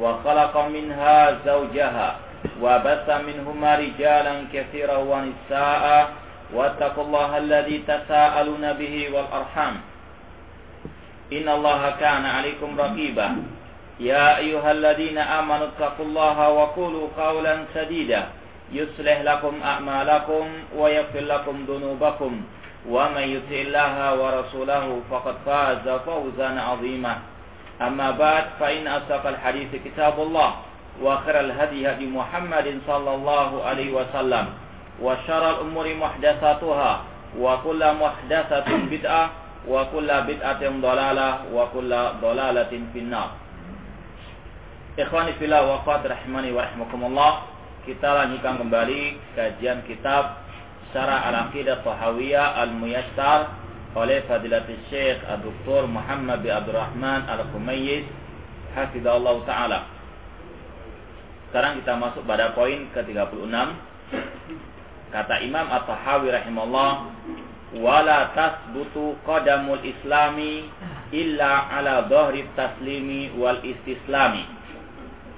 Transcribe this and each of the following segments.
وخلق منها زوجها وبث منهما رجالا كثيرا ونساء. واتقوا الله الذي تساءلون به والأرحام. إن الله كان عليكم رقيبا. يا أيها الذين آمنوا اتقوا الله وقولوا قولا سديدا. يصلح لكم أعمالكم ويغفر لكم ذنوبكم. ومن يطع الله ورسوله فقد فاز فوزا عظيما. أما بعد فإن أصدق الحديث كتاب الله وخير الهدي هدي محمد صلى الله عليه وسلم وشر الأمور محدثاتها وكل محدثة بدعة وكل بدعة ضلالة وكل ضلالة في النار Ikhwani fillah wa rahimani wa rahmakumullah. Kita lanjutkan kembali kajian kitab Syarah Al-Aqidah Tahawiyah Al-Muyassar oleh Fadilatul Syekh Dr. Muhammad bin Abdurrahman Al-Kumayyis Hafizahullah Ta'ala. Sekarang kita masuk pada poin ke-36. Kata Imam At-Tahawi rahimahullah, "Wala tasbutu qadamul islami illa ala dhahri taslimi wal istislami."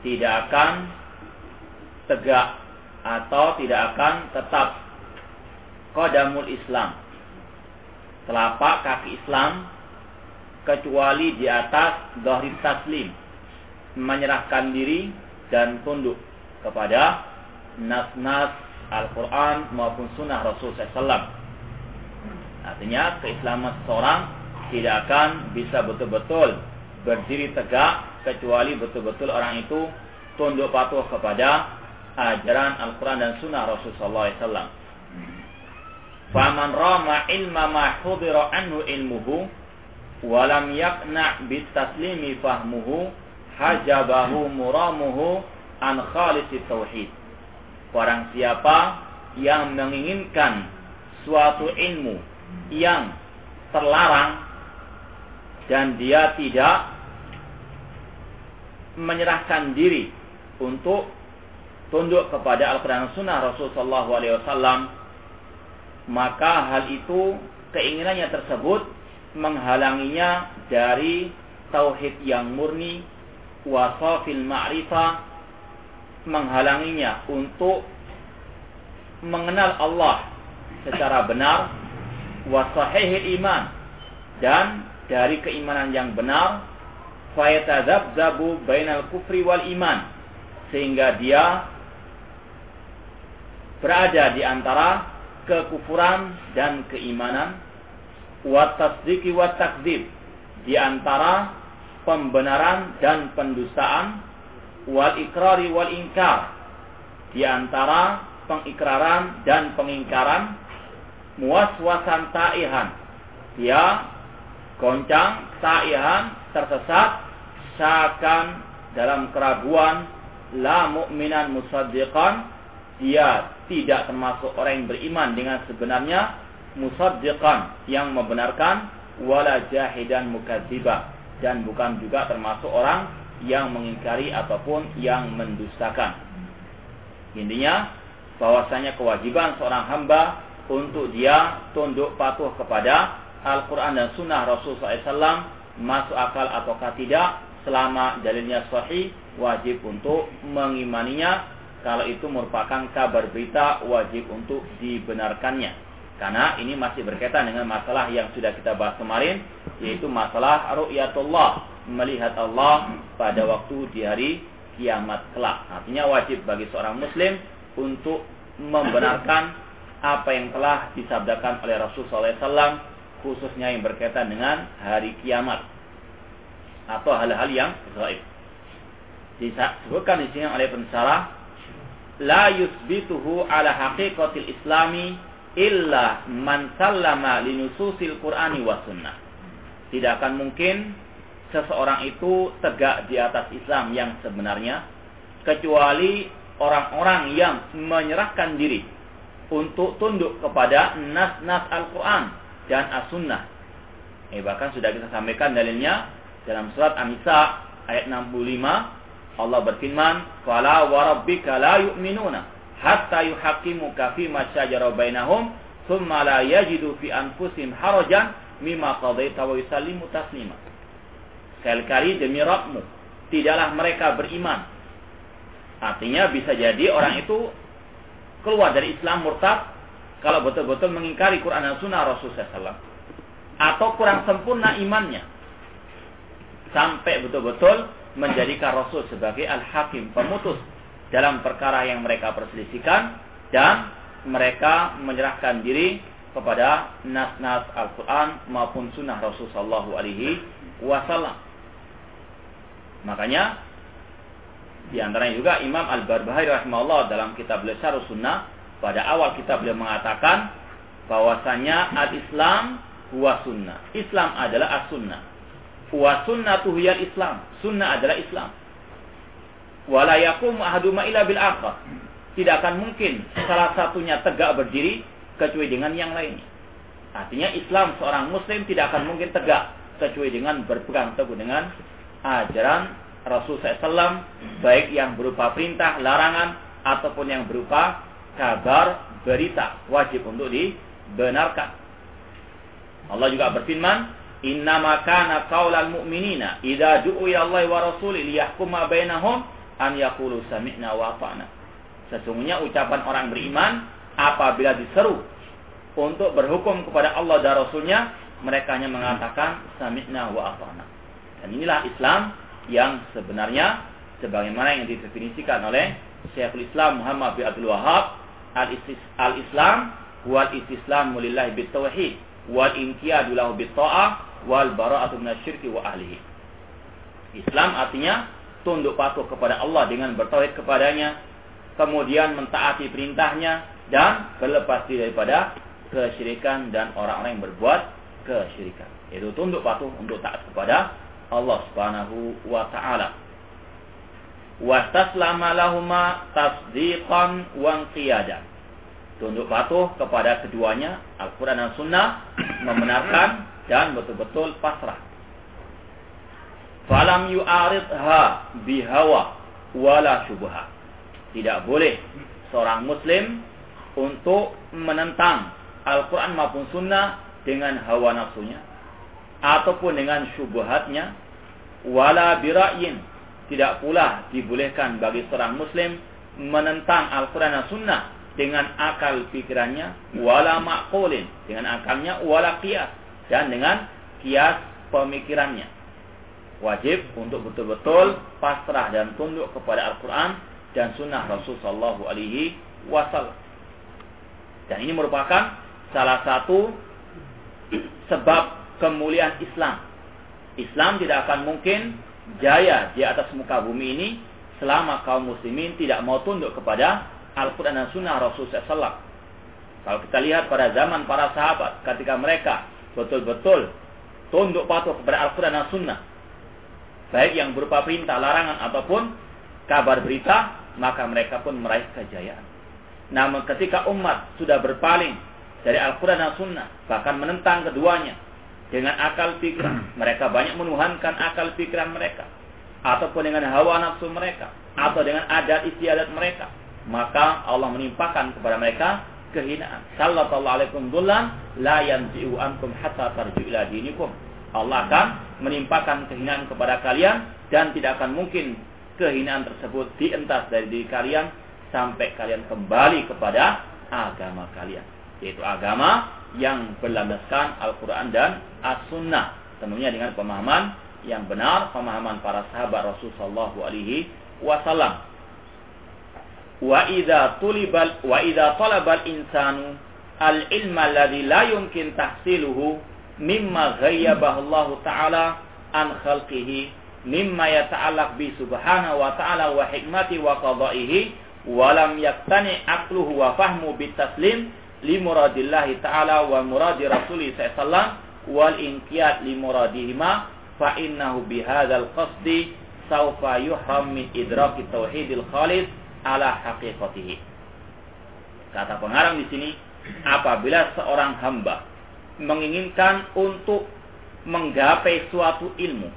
tidak akan tegak atau tidak akan tetap kodamul Islam telapak kaki Islam kecuali di atas dohri taslim menyerahkan diri dan tunduk kepada nas-nas Al-Quran maupun sunnah Rasul SAW artinya keislaman seseorang tidak akan bisa betul-betul berdiri tegak kecuali betul-betul orang itu tunduk patuh kepada ajaran Al-Quran dan Sunnah Rasulullah SAW. Faman rama ilma ma hudira anhu ilmuhu walam yakna bitaslimi fahmuhu hajabahu muramuhu an khalisi tauhid. Orang siapa yang menginginkan suatu ilmu yang terlarang dan dia tidak menyerahkan diri untuk tunduk kepada Al-Quran Sunnah Rasulullah SAW, maka hal itu keinginannya tersebut menghalanginya dari tauhid yang murni, wasafil ma'rifah, menghalanginya untuk mengenal Allah secara benar, wasahihil iman, dan dari keimanan yang benar fayatadzabzabu bainal kufri wal iman sehingga dia berada di antara kekufuran dan keimanan wa tasdiki wa takdzib di antara pembenaran dan pendustaan wal ikrari wal ingkar di antara pengikraran dan pengingkaran muaswasan ta'ihan dia goncang ta'ihan tersesat seakan dalam keraguan la mu'minan musaddiqan dia tidak termasuk orang yang beriman dengan sebenarnya musaddiqan yang membenarkan wala jahidan mukadziba dan bukan juga termasuk orang yang mengingkari ataupun yang mendustakan. Intinya bahwasanya kewajiban seorang hamba untuk dia tunduk patuh kepada Al-Quran dan Sunnah Rasul SAW masuk akal ataukah tidak selama dalilnya sahih wajib untuk mengimaninya kalau itu merupakan kabar berita wajib untuk dibenarkannya karena ini masih berkaitan dengan masalah yang sudah kita bahas kemarin yaitu masalah ru'yatullah melihat Allah pada waktu di hari kiamat kelak artinya wajib bagi seorang muslim untuk membenarkan apa yang telah disabdakan oleh Rasulullah SAW khususnya yang berkaitan dengan hari kiamat atau hal-hal yang gaib. Disebutkan di sini oleh pensarah la yusbituhu ala haqiqatil islami illa man sallama linususil qur'ani wa sunnah. Tidak akan mungkin seseorang itu tegak di atas Islam yang sebenarnya kecuali orang-orang yang menyerahkan diri untuk tunduk kepada nas-nas Al-Quran dan As-Sunnah. Eh, bahkan sudah kita sampaikan dalilnya dalam surat An-Nisa ayat 65 Allah berfirman, "Fala wa rabbika la yu'minuna hatta yuhaqqimuka fi ma shajara bainahum, thumma la yajidu fi anfusihim harajan mimma qadaita wa yusallimu taslima." Sekali-kali demi Rabbmu, tidaklah mereka beriman Artinya bisa jadi orang itu keluar dari Islam murtad kalau betul-betul mengingkari Quran dan Sunnah Rasulullah SAW. Atau kurang sempurna imannya. Sampai betul-betul menjadikan Rasul sebagai Al-Hakim, pemutus dalam perkara yang mereka perselisihkan dan mereka menyerahkan diri kepada nas-nas Al-Quran maupun Sunnah Rasulullah SAW. Makanya di antaranya juga Imam Al-Barbahari rahimahullah dalam kitab Lesar Sunnah pada awal kitab beliau mengatakan bahwasanya al-Islam huwa sunnah. Islam adalah as-sunnah. Wa sunnatu hiyal Islam. Sunnah adalah Islam. Wala yakum ahaduma ila bil akhar. Tidak akan mungkin salah satunya tegak berdiri kecuali dengan yang lainnya. Artinya Islam seorang muslim tidak akan mungkin tegak kecuali dengan berpegang teguh dengan ajaran Rasul SAW baik yang berupa perintah, larangan ataupun yang berupa kabar, berita wajib untuk dibenarkan. Allah juga berfirman, "Innama kana qaulal mu'minina idza du'u ila Allah wa rasuli liyahkuma bainahum an yaqulu sami'na wa ata'na." Sesungguhnya ucapan orang beriman apabila diseru untuk berhukum kepada Allah dan Rasulnya, mereka hanya mengatakan sami'na wa ata'na. Dan inilah Islam yang sebenarnya sebagaimana yang didefinisikan oleh Syekhul Islam Muhammad bin Abdul Wahab al-Islam wal istislamu lillahi bitauhid wal inqiyadu lahu bitta'ah wal bara'atu minasyirki wa ahlihi. Islam artinya tunduk patuh kepada Allah dengan bertauhid kepadanya, kemudian mentaati perintahnya dan berlepas diri daripada kesyirikan dan orang-orang yang berbuat kesyirikan. Itu tunduk patuh untuk taat kepada Allah Subhanahu wa taala. Wa taslama lahuma tasdiqan wa. Tunduk patuh kepada keduanya, Al-Qur'an dan Sunnah, membenarkan dan betul-betul pasrah. Falam yu'aridha bihawa wala syubha. Tidak boleh seorang muslim untuk menentang Al-Quran maupun Sunnah dengan hawa nafsunya ataupun dengan syubhatnya. Wala bira'yin. Tidak pula dibolehkan bagi seorang muslim menentang Al-Quran dan Sunnah dengan akal pikirannya. Wala ma'qulin. Dengan akalnya wala qiyas dan dengan kias pemikirannya wajib untuk betul-betul pasrah dan tunduk kepada Al-Quran dan Sunnah Rasul Sallallahu Alaihi Wasallam dan ini merupakan salah satu sebab kemuliaan Islam. Islam tidak akan mungkin jaya di atas muka bumi ini selama kaum muslimin tidak mau tunduk kepada Al-Quran dan Sunnah Rasul SAW. Kalau kita lihat pada zaman para sahabat, ketika mereka betul-betul tunduk patuh kepada Al-Quran dan Sunnah, baik yang berupa perintah, larangan, ataupun kabar berita, maka mereka pun meraih kejayaan. Namun ketika umat sudah berpaling dari Al-Quran dan Sunnah, bahkan menentang keduanya, dengan akal pikiran. Mereka banyak menuhankan akal pikiran mereka. Ataupun dengan hawa nafsu mereka. Atau dengan adat istiadat mereka. Maka Allah menimpakan kepada mereka kehinaan. Sallallahu alaikum dullan la yanzi'u ankum hatta tarji'u ila dinikum. Allah akan menimpakan kehinaan kepada kalian dan tidak akan mungkin kehinaan tersebut dientas dari diri kalian sampai kalian kembali kepada agama kalian yaitu agama yang berlandaskan Al-Quran dan As-Sunnah. Tentunya dengan pemahaman yang benar, pemahaman para sahabat Rasul Sallallahu Alaihi Wasallam. Wa idza tulibal wa idza talabal insanu al ilma alladhi la yumkin tahsiluhu mimma ghayyabahu Allah taala an khalqihi mimma yata'allaq bi subhanahu wa ta'ala wa hikmati wa qada'ihi wa lam yaktani aqluhu wa fahmu bit taslim li muradillahi ta'ala wa muradi rasuli sallallahu wal inqiyad li muradihima fa innahu bihadzal qasdi saufa yuhram min idraki tauhidil khalis ala haqiqatihi. Kata pengarang di sini, apabila seorang hamba menginginkan untuk menggapai suatu ilmu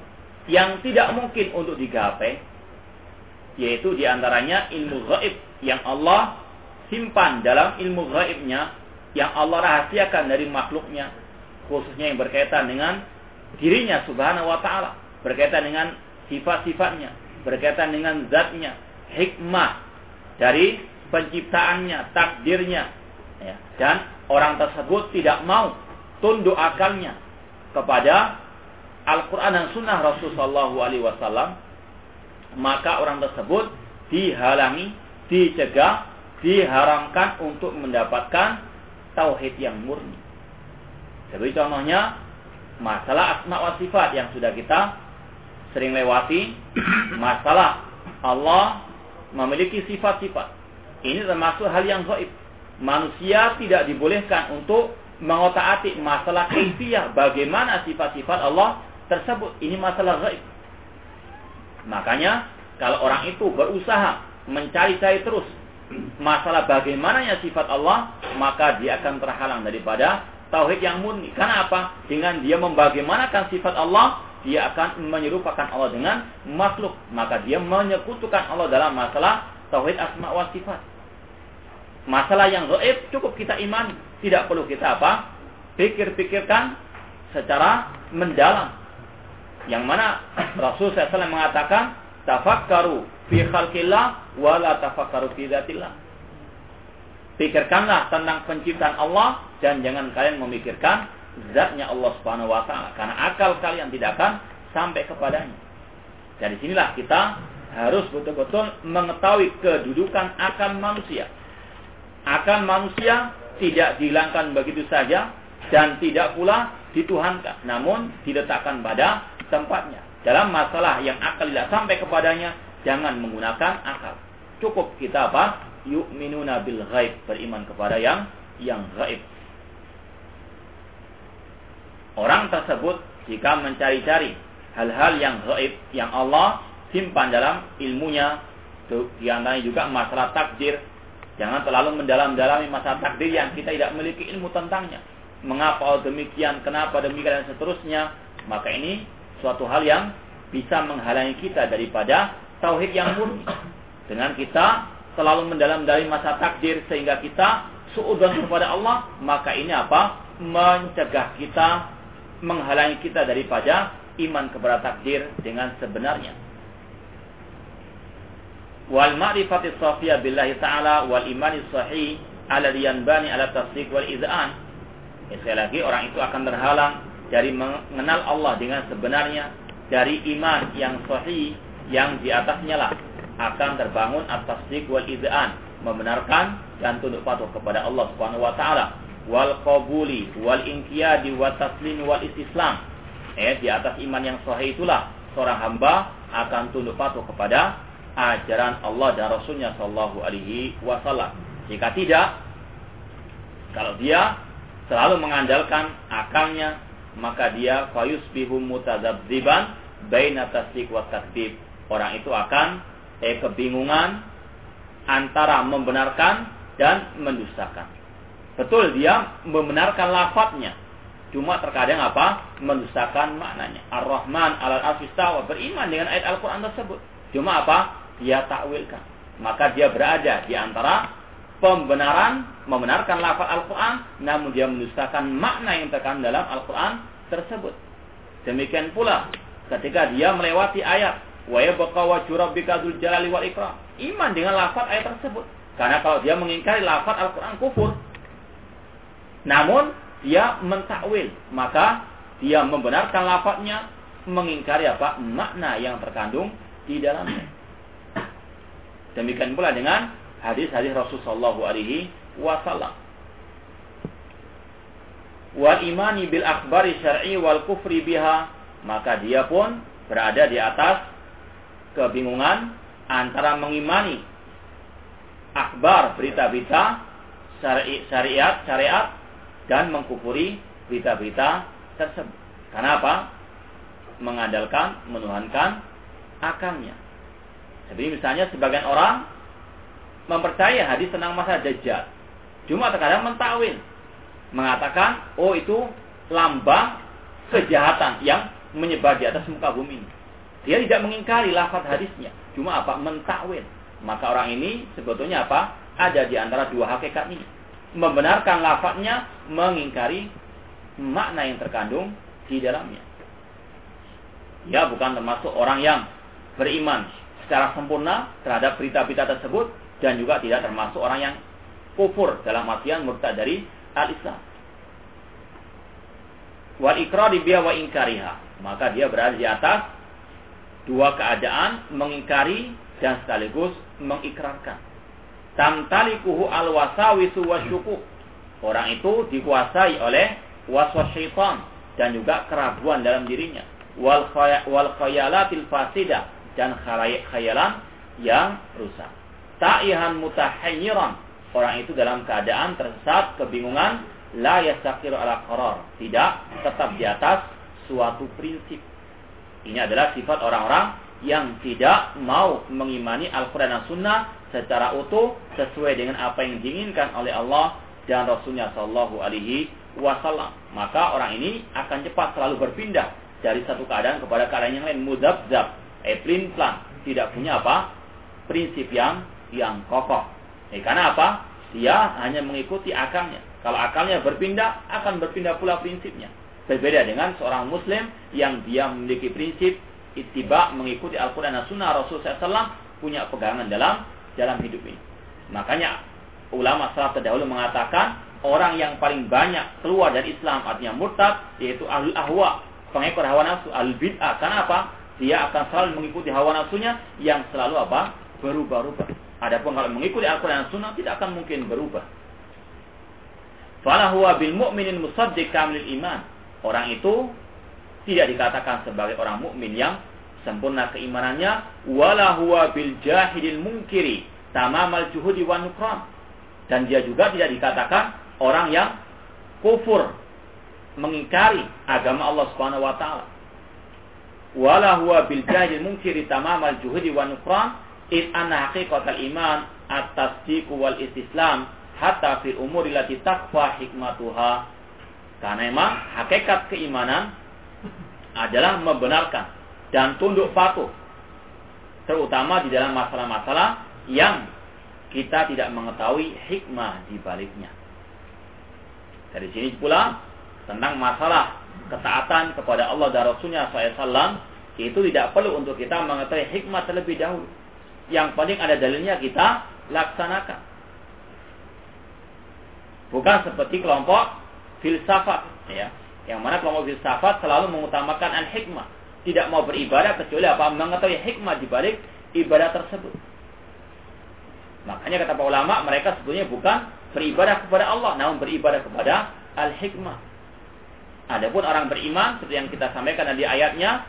yang tidak mungkin untuk digapai, yaitu di antaranya ilmu gaib yang Allah simpan dalam ilmu gaibnya, yang Allah rahasiakan dari makhluknya, khususnya yang berkaitan dengan dirinya subhanahu wa ta'ala, berkaitan dengan sifat-sifatnya, berkaitan dengan zatnya, hikmah dari penciptaannya, takdirnya, ya. dan orang tersebut tidak mau tunduk akalnya kepada Al-Quran dan Sunnah Rasulullah SAW, maka orang tersebut dihalangi, dicegah, diharamkan untuk mendapatkan tauhid yang murni. Seperti contohnya masalah asma wa sifat yang sudah kita sering lewati, masalah Allah memiliki sifat-sifat. Ini termasuk hal yang gaib. Manusia tidak dibolehkan untuk mengotak-atik masalah kaifiyah bagaimana sifat-sifat Allah tersebut. Ini masalah gaib. Makanya kalau orang itu berusaha mencari-cari terus masalah bagaimananya sifat Allah, maka dia akan terhalang daripada tauhid yang murni. Karena apa? Dengan dia membagaimanakan sifat Allah, dia akan menyerupakan Allah dengan makhluk. Maka dia menyekutukan Allah dalam masalah tauhid asma wa sifat. Masalah yang gaib cukup kita iman, tidak perlu kita apa? Pikir-pikirkan secara mendalam. Yang mana Rasul SAW mengatakan, tafakkaru fi khalqillah wa la tafakkaru fi dzatillah. Pikirkanlah tentang penciptaan Allah dan jangan kalian memikirkan zatnya Allah Subhanahu wa taala karena akal kalian tidak akan sampai kepadanya. Dari sinilah kita harus betul-betul mengetahui kedudukan akal manusia akan manusia tidak dihilangkan begitu saja dan tidak pula dituhankan, namun diletakkan pada tempatnya. Dalam masalah yang akal tidak sampai kepadanya, jangan menggunakan akal. Cukup kita apa? Yu'minuna bil ghaib, beriman kepada yang yang gaib. Orang tersebut jika mencari-cari hal-hal yang gaib yang Allah simpan dalam ilmunya, di antaranya juga masalah takdir, Jangan terlalu mendalam-dalami masa takdir yang kita tidak memiliki ilmu tentangnya. Mengapa demikian, kenapa demikian, dan seterusnya. Maka ini suatu hal yang bisa menghalangi kita daripada tauhid yang murni. Dengan kita selalu mendalam-dalami masa takdir sehingga kita suudon kepada Allah, maka ini apa? Mencegah kita, menghalangi kita daripada iman kepada takdir dengan sebenarnya wal ma'rifati safiyah billahi ta'ala wal imani sahih ala yanbani ala tasdiq wal iz'an. Ya, sekali lagi orang itu akan terhalang dari mengenal Allah dengan sebenarnya dari iman yang sahih yang di atasnya lah akan terbangun atas tasdiq wal iz'an membenarkan dan tunduk patuh kepada Allah Subhanahu wa taala wal qabuli wal inqiyadi wa taslim wal istislam eh di atas iman yang sahih itulah seorang hamba akan tunduk patuh kepada ajaran Allah dan Rasulnya Shallallahu Alaihi Wasallam. Jika tidak, kalau dia selalu mengandalkan akalnya, maka dia fayus bihum mutadzabziban baina tasdik wa takdib. Orang itu akan eh, kebingungan antara membenarkan dan mendustakan. Betul dia membenarkan lafadznya, cuma terkadang apa? mendustakan maknanya. Ar-Rahman alal arsistawa beriman dengan ayat Al-Qur'an tersebut. Cuma apa? dia takwilkan. Maka dia berada di antara pembenaran, membenarkan lafaz Al-Quran, namun dia mendustakan makna yang terkandung dalam Al-Quran tersebut. Demikian pula ketika dia melewati ayat wa yabqa dzul jalali wal ikram. Iman dengan lafaz ayat tersebut. Karena kalau dia mengingkari lafaz Al-Quran kufur. Namun dia mentakwil, maka dia membenarkan lafaznya, mengingkari apa? makna yang terkandung di dalamnya. Demikian pula dengan hadis-hadis Rasulullah alaihi wasallam. Wal imani bil akhbari syar'i wal kufri biha, maka dia pun berada di atas kebingungan antara mengimani akbar berita-berita syariat syariat dan mengkufuri berita-berita tersebut. Karena apa? Mengandalkan, menuhankan akalnya. Jadi misalnya sebagian orang mempercaya hadis tentang masa dajjal. Cuma terkadang mentawil. Mengatakan, oh itu lambang kejahatan yang menyebar di atas muka bumi. Dia tidak mengingkari lafaz hadisnya. Cuma apa? Mentakwil. Maka orang ini sebetulnya apa? Ada di antara dua hakikat ini. Membenarkan lafaznya, mengingkari makna yang terkandung di dalamnya. Ya bukan termasuk orang yang beriman secara sempurna terhadap berita-berita tersebut dan juga tidak termasuk orang yang kufur dalam artian murtad dari al-Islam. Wal ikrari biha wa inkariha. Maka dia berada di atas dua keadaan mengingkari dan sekaligus mengikrarkan. Tamtalikuhu al-wasawisu wasyuku. Orang itu dikuasai oleh waswas syaitan dan juga keraguan dalam dirinya. Wal, khayalatil fasidah dan khayalan yang rusak. Ta'ihan mutahayyiran. Orang itu dalam keadaan tersesat, kebingungan, la yastaqiru ala qarar. Tidak tetap di atas suatu prinsip. Ini adalah sifat orang-orang yang tidak mau mengimani Al-Quran dan Sunnah secara utuh sesuai dengan apa yang diinginkan oleh Allah dan Rasulnya Shallallahu Alaihi Wasallam. Maka orang ini akan cepat selalu berpindah dari satu keadaan kepada keadaan yang lain. Mudabzab eh plan tidak punya apa? Prinsip yang yang kokoh. Eh, karena apa? Dia hanya mengikuti akalnya. Kalau akalnya berpindah akan berpindah pula prinsipnya. Berbeda dengan seorang muslim yang dia memiliki prinsip ittiba mengikuti Al-Quran dan Sunnah Rasul SAW punya pegangan dalam dalam hidup ini makanya ulama salaf terdahulu mengatakan orang yang paling banyak keluar dari Islam artinya murtad yaitu ahli ahwa pengekor hawa nafsu al bid'ah karena apa dia akan selalu mengikuti hawa nafsunya yang selalu apa? Berubah-ubah. Adapun kalau mengikuti Al-Quran dan Sunnah tidak akan mungkin berubah. Fala huwa bil mu'minin musaddiq kamil iman. Orang itu tidak dikatakan sebagai orang mukmin yang sempurna keimanannya. Wala huwa bil jahidil munkiri. Tamamal juhudi wa nukran. Dan dia juga tidak dikatakan orang yang kufur. Mengingkari agama Allah Subhanahu wa taala. Wala huwa bil jahil munkiri. Tamam al juhudi wa nufran id anna haqiqatal iman at-tasdiq wal istislam hatta fil umuri lati takfa hikmatuha. Karena memang hakikat keimanan adalah membenarkan dan tunduk patuh terutama di dalam masalah-masalah yang kita tidak mengetahui hikmah di baliknya. Dari sini pula tentang masalah ketaatan kepada Allah dan Rasulnya SAW itu tidak perlu untuk kita mengetahui hikmah terlebih dahulu. Yang penting ada dalilnya kita laksanakan. Bukan seperti kelompok filsafat, ya. Yang mana kelompok filsafat selalu mengutamakan al-hikmah. Tidak mau beribadah kecuali apa? Mengetahui hikmah di balik ibadah tersebut. Makanya kata para ulama, mereka sebetulnya bukan beribadah kepada Allah, namun beribadah kepada al-hikmah. Adapun orang beriman seperti yang kita sampaikan di ayatnya,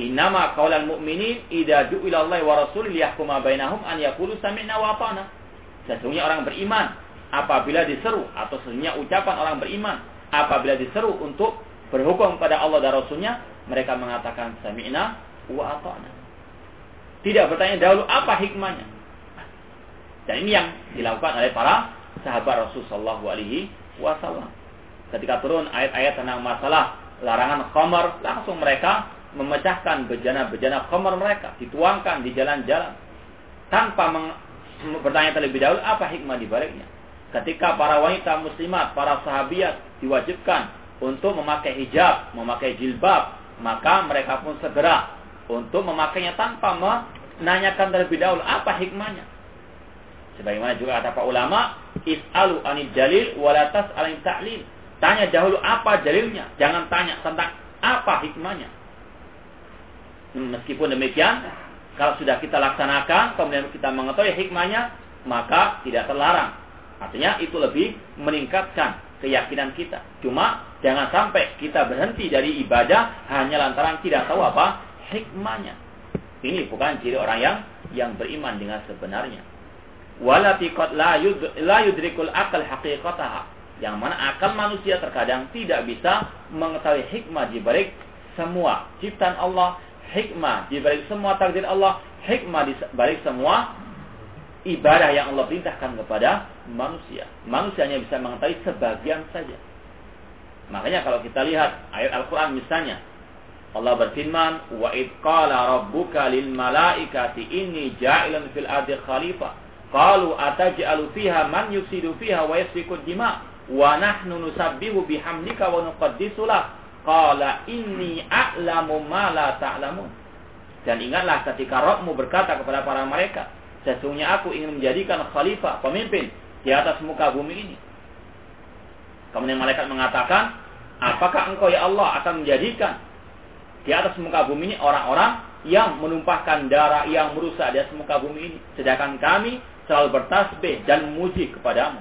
Innama qaulal mu'minin idza du'ila Allah wa rasul liyahkuma bainahum an yaqulu sami'na wa. Sesungguhnya orang beriman apabila diseru atau sesungguhnya ucapan orang beriman apabila diseru untuk berhukum pada Allah dan Rasulnya mereka mengatakan sami'na wa ata'na. Tidak bertanya dahulu apa hikmahnya. Dan ini yang dilakukan oleh para sahabat Rasulullah Alaihi Wasallam ketika turun ayat-ayat tentang masalah larangan khamar, langsung mereka memecahkan bejana-bejana khamar mereka, dituangkan di jalan-jalan tanpa bertanya terlebih dahulu apa hikmah di baliknya. Ketika para wanita muslimat, para sahabiat diwajibkan untuk memakai hijab, memakai jilbab, maka mereka pun segera untuk memakainya tanpa menanyakan terlebih dahulu apa hikmahnya. Sebagaimana juga kata para ulama, is'alu anil jalil walatas alim ta'lil. Tanya dahulu apa dalilnya, jangan tanya tentang apa hikmahnya. Meskipun demikian, kalau sudah kita laksanakan, kemudian kita mengetahui hikmahnya, maka tidak terlarang. Artinya itu lebih meningkatkan keyakinan kita. Cuma jangan sampai kita berhenti dari ibadah hanya lantaran tidak tahu apa hikmahnya. Ini bukan ciri orang yang yang beriman dengan sebenarnya. Walati la yudrikul akal yang mana akal manusia terkadang tidak bisa mengetahui hikmah di balik semua ciptaan Allah, hikmah di balik semua takdir Allah, hikmah di balik semua ibadah yang Allah perintahkan kepada manusia. Manusianya bisa mengetahui sebagian saja. Makanya kalau kita lihat ayat Al-Quran misalnya, Allah berfirman, "Wa id qala rabbuka lil malaikati inni ja'ilun fil ardi khalifah." Qalu ataj'alu fiha man yufsidu fiha wa yasfiku dima wa nahnu nusabbihu bihamdika wa nuqaddisu lak. Qala inni a'lamu ma la ta'lamun. Dan ingatlah ketika Rabbmu berkata kepada para malaikat, sesungguhnya aku ingin menjadikan khalifah, pemimpin di atas muka bumi ini. Kemudian malaikat mengatakan, apakah engkau ya Allah akan menjadikan di atas muka bumi ini orang-orang yang menumpahkan darah yang merusak di atas muka bumi ini. Sedangkan kami selalu bertasbih dan memuji kepadamu.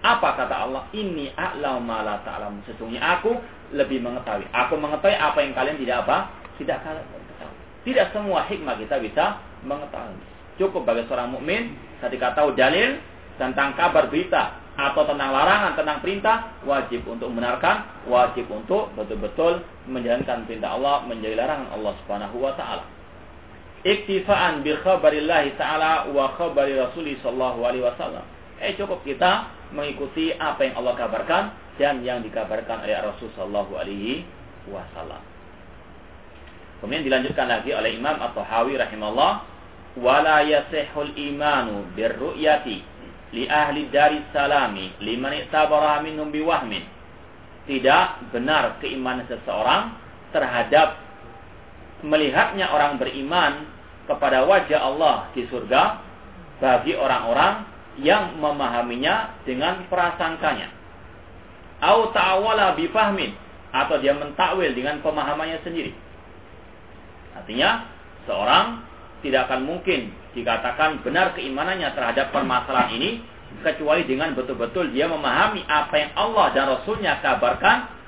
Apa kata Allah? Ini a'lam ma la ta'lam. Sesungguhnya aku lebih mengetahui. Aku mengetahui apa yang kalian tidak apa? Tidak kalian ketahui. Tidak semua hikmah kita bisa mengetahui. Cukup bagi seorang mukmin ketika tahu dalil tentang kabar berita atau tentang larangan, tentang perintah, wajib untuk membenarkan, wajib untuk betul-betul menjalankan perintah Allah, menjadi larangan Allah Subhanahu wa taala iktifaan bi khabarillahi ta'ala wa khabari rasuli sallallahu alaihi wasallam. Eh cukup kita mengikuti apa yang Allah kabarkan dan yang dikabarkan oleh Rasul sallallahu alaihi wasallam. Kemudian dilanjutkan lagi oleh Imam At-Tahawi rahimahullah wala yasihul imanu birru'yati li ahli dari salami liman itabara minhum biwahmin. Tidak benar keimanan seseorang terhadap melihatnya orang beriman kepada wajah Allah di surga bagi orang-orang yang memahaminya dengan prasangkanya. Au ta'awala bifahmin atau dia mentakwil dengan pemahamannya sendiri. Artinya, seorang tidak akan mungkin dikatakan benar keimanannya terhadap permasalahan ini kecuali dengan betul-betul dia memahami apa yang Allah dan Rasulnya kabarkan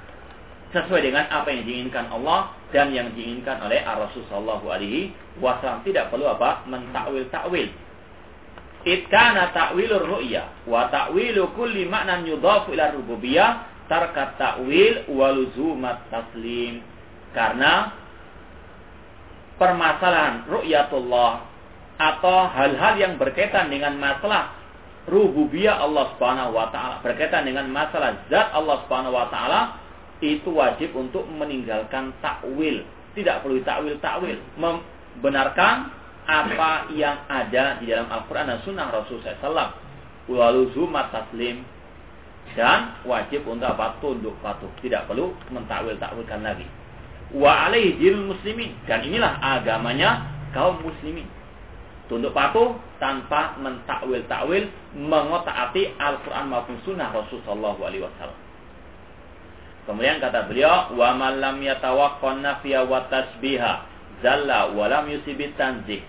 sesuai dengan apa yang diinginkan Allah dan yang diinginkan oleh Rasul Shallallahu Alaihi Wasallam tidak perlu apa mentakwil takwil. Itkana takwilur ru'ya wa takwilu kulli makna yudhafu ila rububiyah tarkat takwil waluzumat taslim. Karena permasalahan ru'yatullah atau hal-hal yang berkaitan dengan masalah rububiyah Allah Subhanahu wa taala, berkaitan dengan masalah zat Allah Subhanahu wa taala itu wajib untuk meninggalkan takwil. Tidak perlu takwil-takwil. Membenarkan apa yang ada di dalam Al-Quran dan Sunnah Rasul SAW. Waluzumat taslim. Dan wajib untuk apa? Tunduk patuh. Tidak perlu mentakwil-takwilkan lagi. Wa alaihi muslimin. Dan inilah agamanya kaum muslimin. Tunduk patuh tanpa mentakwil-takwil mengotak-atik Al-Quran maupun Sunnah Rasul Sallallahu Alaihi Wasallam. Kemudian kata beliau, wa man lam yatawaqqan nafya wa tasbiha zalla wa lam yusibit tanzih.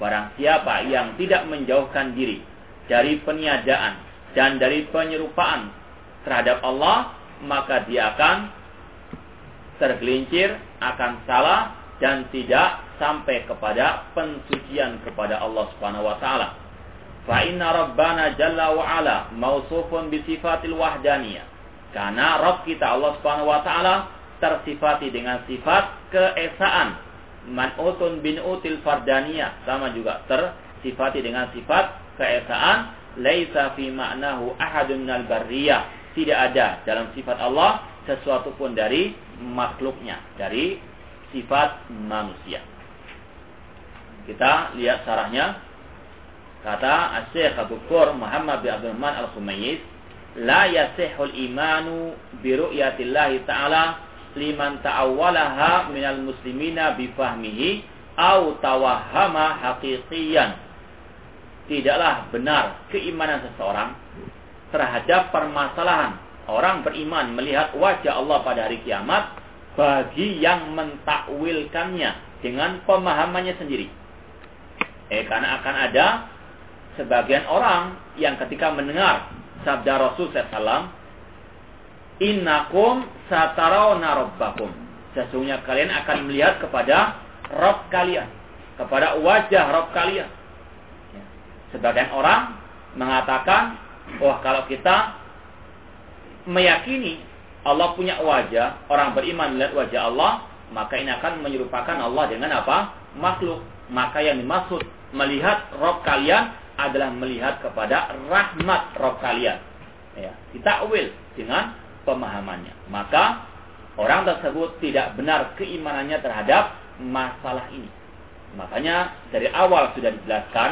Barang siapa yang tidak menjauhkan diri dari peniadaan dan dari penyerupaan terhadap Allah, maka dia akan tergelincir, akan salah dan tidak sampai kepada pensucian kepada Allah Subhanahu wa taala. Fa inna rabbana jalla wa ala mausufun bi sifatil wahdaniyah karena Rob kita Allah Subhanahu wa taala tersifati dengan sifat keesaan. Man'utun bin util fardaniyah sama juga tersifati dengan sifat keesaan laisa fi ma'nahu ahadun minal barriyah. Tidak ada dalam sifat Allah sesuatu pun dari makhluknya, dari sifat manusia. Kita lihat sarahnya. Kata Syekh Abu Qur Muhammad bin Abdul Rahman Al-Khumayyiz la yasihul imanu bi ru'yatillahi ta'ala liman ta'awwalaha minal muslimina bifahmihi au tawahhama haqiqiyan tidaklah benar keimanan seseorang terhadap permasalahan orang beriman melihat wajah Allah pada hari kiamat bagi yang mentakwilkannya dengan pemahamannya sendiri. Eh karena akan ada sebagian orang yang ketika mendengar sabda Rasul SAW, Innakum satarawna rabbakum. Sesungguhnya kalian akan melihat kepada Rob kalian. Kepada wajah Rob kalian. Ya. Sebagian orang mengatakan, wah kalau kita meyakini Allah punya wajah, orang beriman melihat wajah Allah, maka ini akan menyerupakan Allah dengan apa? Makhluk. Maka yang dimaksud melihat Rob kalian adalah melihat kepada rahmat Rob kalian. Ya, ditakwil dengan pemahamannya. Maka orang tersebut tidak benar keimanannya terhadap masalah ini. Makanya dari awal sudah dijelaskan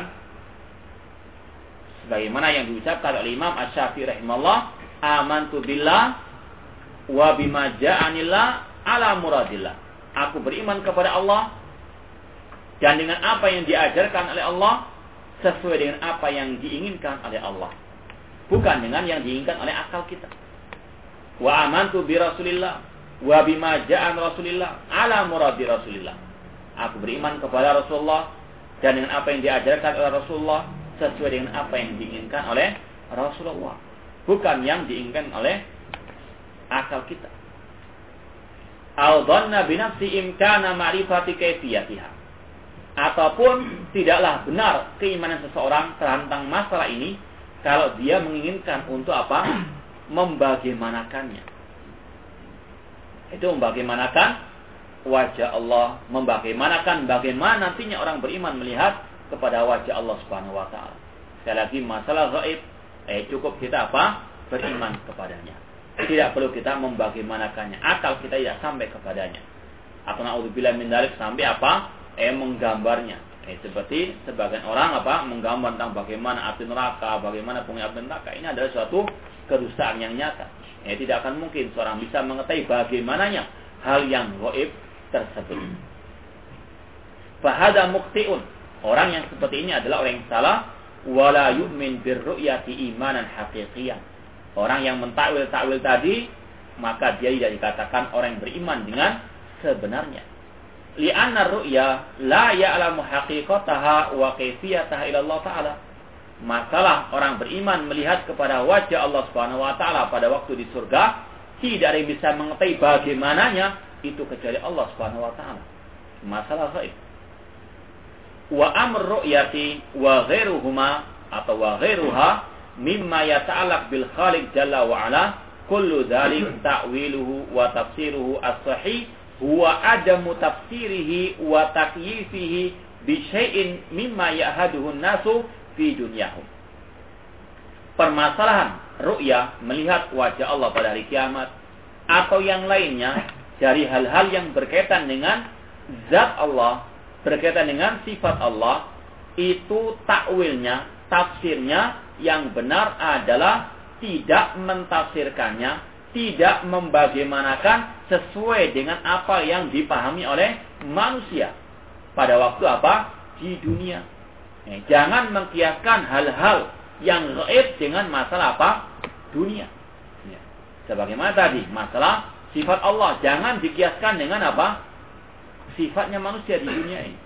sebagaimana yang diucapkan oleh Imam Asy-Syafi'i rahimahullah, amantu billah wa bima ja'anillah ala muradillah. Aku beriman kepada Allah dan dengan apa yang diajarkan oleh Allah sesuai dengan apa yang diinginkan oleh Allah. Bukan dengan yang diinginkan oleh akal kita. Wa amantu bi Rasulillah wa bima ja'an Rasulillah ala muradi Rasulillah. Aku beriman kepada Rasulullah dan dengan apa yang diajarkan oleh Rasulullah sesuai dengan apa yang diinginkan oleh Rasulullah. Bukan yang diinginkan oleh akal kita. Al-dhanna binafsi imkana ma'rifati kaifiyatiha. Ataupun tidaklah benar keimanan seseorang tentang masalah ini kalau dia menginginkan untuk apa? Membagaimanakannya. Itu membagaimanakan wajah Allah, membagaimanakan bagaimana nantinya orang beriman melihat kepada wajah Allah Subhanahu wa taala. Sekali lagi masalah gaib eh cukup kita apa? Beriman kepadanya. Tidak perlu kita membagaimanakannya. Akal kita tidak sampai kepadanya. Atau naudzubillah min sampai apa? Eh menggambarnya. Eh, seperti sebagian orang apa menggambar tentang bagaimana api neraka, bagaimana punya api neraka. Ini adalah suatu kedustaan yang nyata. Eh, tidak akan mungkin seorang bisa mengetahui bagaimananya hal yang goib tersebut. Fahada muktiun. Orang yang seperti ini adalah orang yang salah. Wala yu'min birru'yati imanan haqiqiyan. Orang yang mentakwil-takwil tadi, maka dia tidak dikatakan orang yang beriman dengan sebenarnya li'anna ru'ya la ya'lamu haqiqataha wa kaifiyataha ila Allah taala. Masalah orang beriman melihat kepada wajah Allah Subhanahu wa taala pada waktu di surga tidak ada yang bisa mengetahui bagaimananya itu kecuali Allah Subhanahu wa taala. Masalah gaib. Wa amr ru'yati wa ghairuhuma atau wa ghairuha mimma yata'allaq bil Khaliq jalla wa ala kullu dzalik ta'wiluhu wa tafsiruhu as-sahih huwa adamu tafsirihi wa takyifihi bi syai'in mimma ya'haduhu nasu fi dunyahum. Permasalahan ru'ya melihat wajah Allah pada hari kiamat atau yang lainnya dari hal-hal yang berkaitan dengan zat Allah, berkaitan dengan sifat Allah, itu takwilnya, tafsirnya yang benar adalah tidak mentafsirkannya tidak membagaimanakan sesuai dengan apa yang dipahami oleh manusia pada waktu apa di dunia. Eh, jangan mengkiaskan hal-hal yang gaib dengan masalah apa dunia. Ya. Sebagaimana tadi masalah sifat Allah jangan dikiaskan dengan apa sifatnya manusia di dunia ini.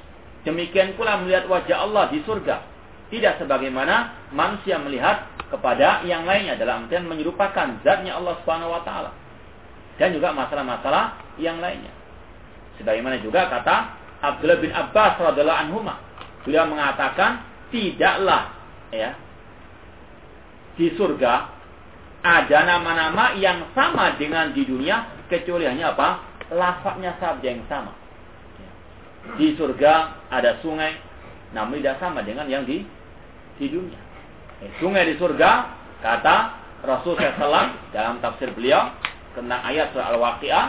Demikian pula melihat wajah Allah di surga tidak sebagaimana manusia melihat kepada yang lainnya dalam artian menyerupakan zatnya Allah Subhanahu wa taala. Dan juga masalah-masalah yang lainnya. Sebagaimana juga kata Abdullah bin Abbas radhiyallahu anhuma. Beliau mengatakan tidaklah ya di surga ada nama-nama yang sama dengan di dunia kecuali hanya apa? lafaznya saja yang sama. Di surga ada sungai namun tidak sama dengan yang di di dunia. Eh, sungai di surga, kata Rasul SAW dalam tafsir beliau tentang ayat surah Al-Waqi'ah,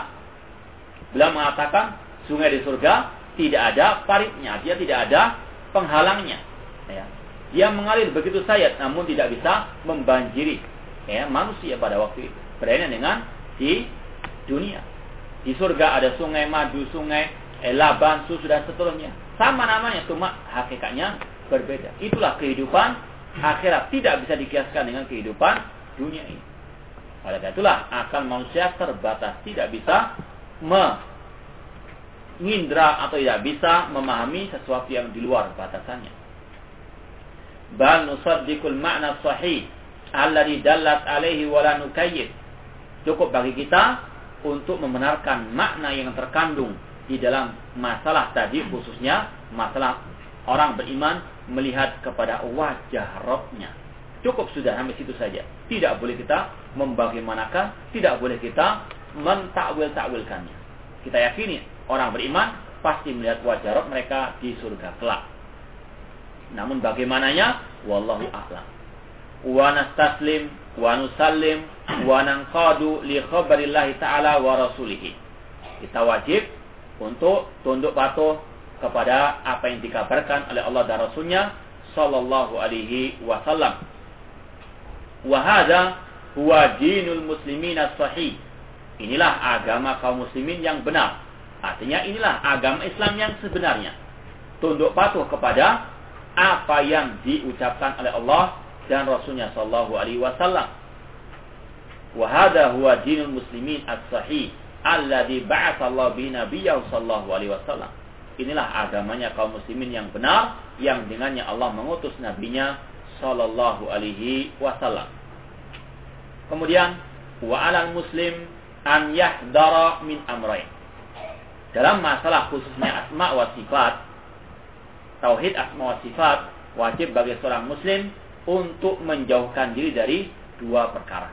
beliau mengatakan sungai di surga tidak ada paritnya, dia tidak ada penghalangnya. Ya. Dia mengalir begitu saja, namun tidak bisa membanjiri ya, manusia pada waktu itu. Berbeda dengan di dunia. Di surga ada sungai madu, sungai eh, laban, susu dan seterusnya. Sama namanya, cuma hakikatnya berbeda. Itulah kehidupan akhirat tidak bisa dikiaskan dengan kehidupan dunia ini. Oleh karena itulah akal manusia terbatas, tidak bisa mengindra atau tidak bisa memahami sesuatu yang di luar batasannya. Bal nusaddiqul ma'na sahih alladhi dallat alaihi wa la nukayyid. Cukup bagi kita untuk membenarkan makna yang terkandung di dalam masalah tadi khususnya masalah orang beriman melihat kepada wajah Robnya. Cukup sudah sampai situ saja. Tidak boleh kita membagaimanakan, tidak boleh kita mentakwil-takwilkannya. Kita yakini orang beriman pasti melihat wajah Rabb mereka di surga kelak. Namun bagaimananya wallahu a'lam. Wa nastaslim wa nusallim wa nanqadu li khabarillahi ta'ala wa rasulih. Kita wajib untuk tunduk patuh kepada apa yang dikabarkan oleh Allah dan Rasulnya sallallahu alaihi wasallam. Wa hadha huwa dinul muslimin as-sahih. Inilah agama kaum muslimin yang benar. Artinya inilah agama Islam yang sebenarnya. Tunduk patuh kepada apa yang diucapkan oleh Allah dan Rasulnya sallallahu alaihi wasallam. Wa hadha huwa dinul muslimin as-sahih Allah bi nabiyyi sallallahu alaihi wasallam. Inilah agamanya kaum muslimin yang benar yang dengannya Allah mengutus nabinya sallallahu alaihi wasallam. Kemudian wa alal muslim an yahdara min amrayn. Dalam masalah khususnya asma wa sifat, tauhid asma wa sifat wajib bagi seorang muslim untuk menjauhkan diri dari dua perkara.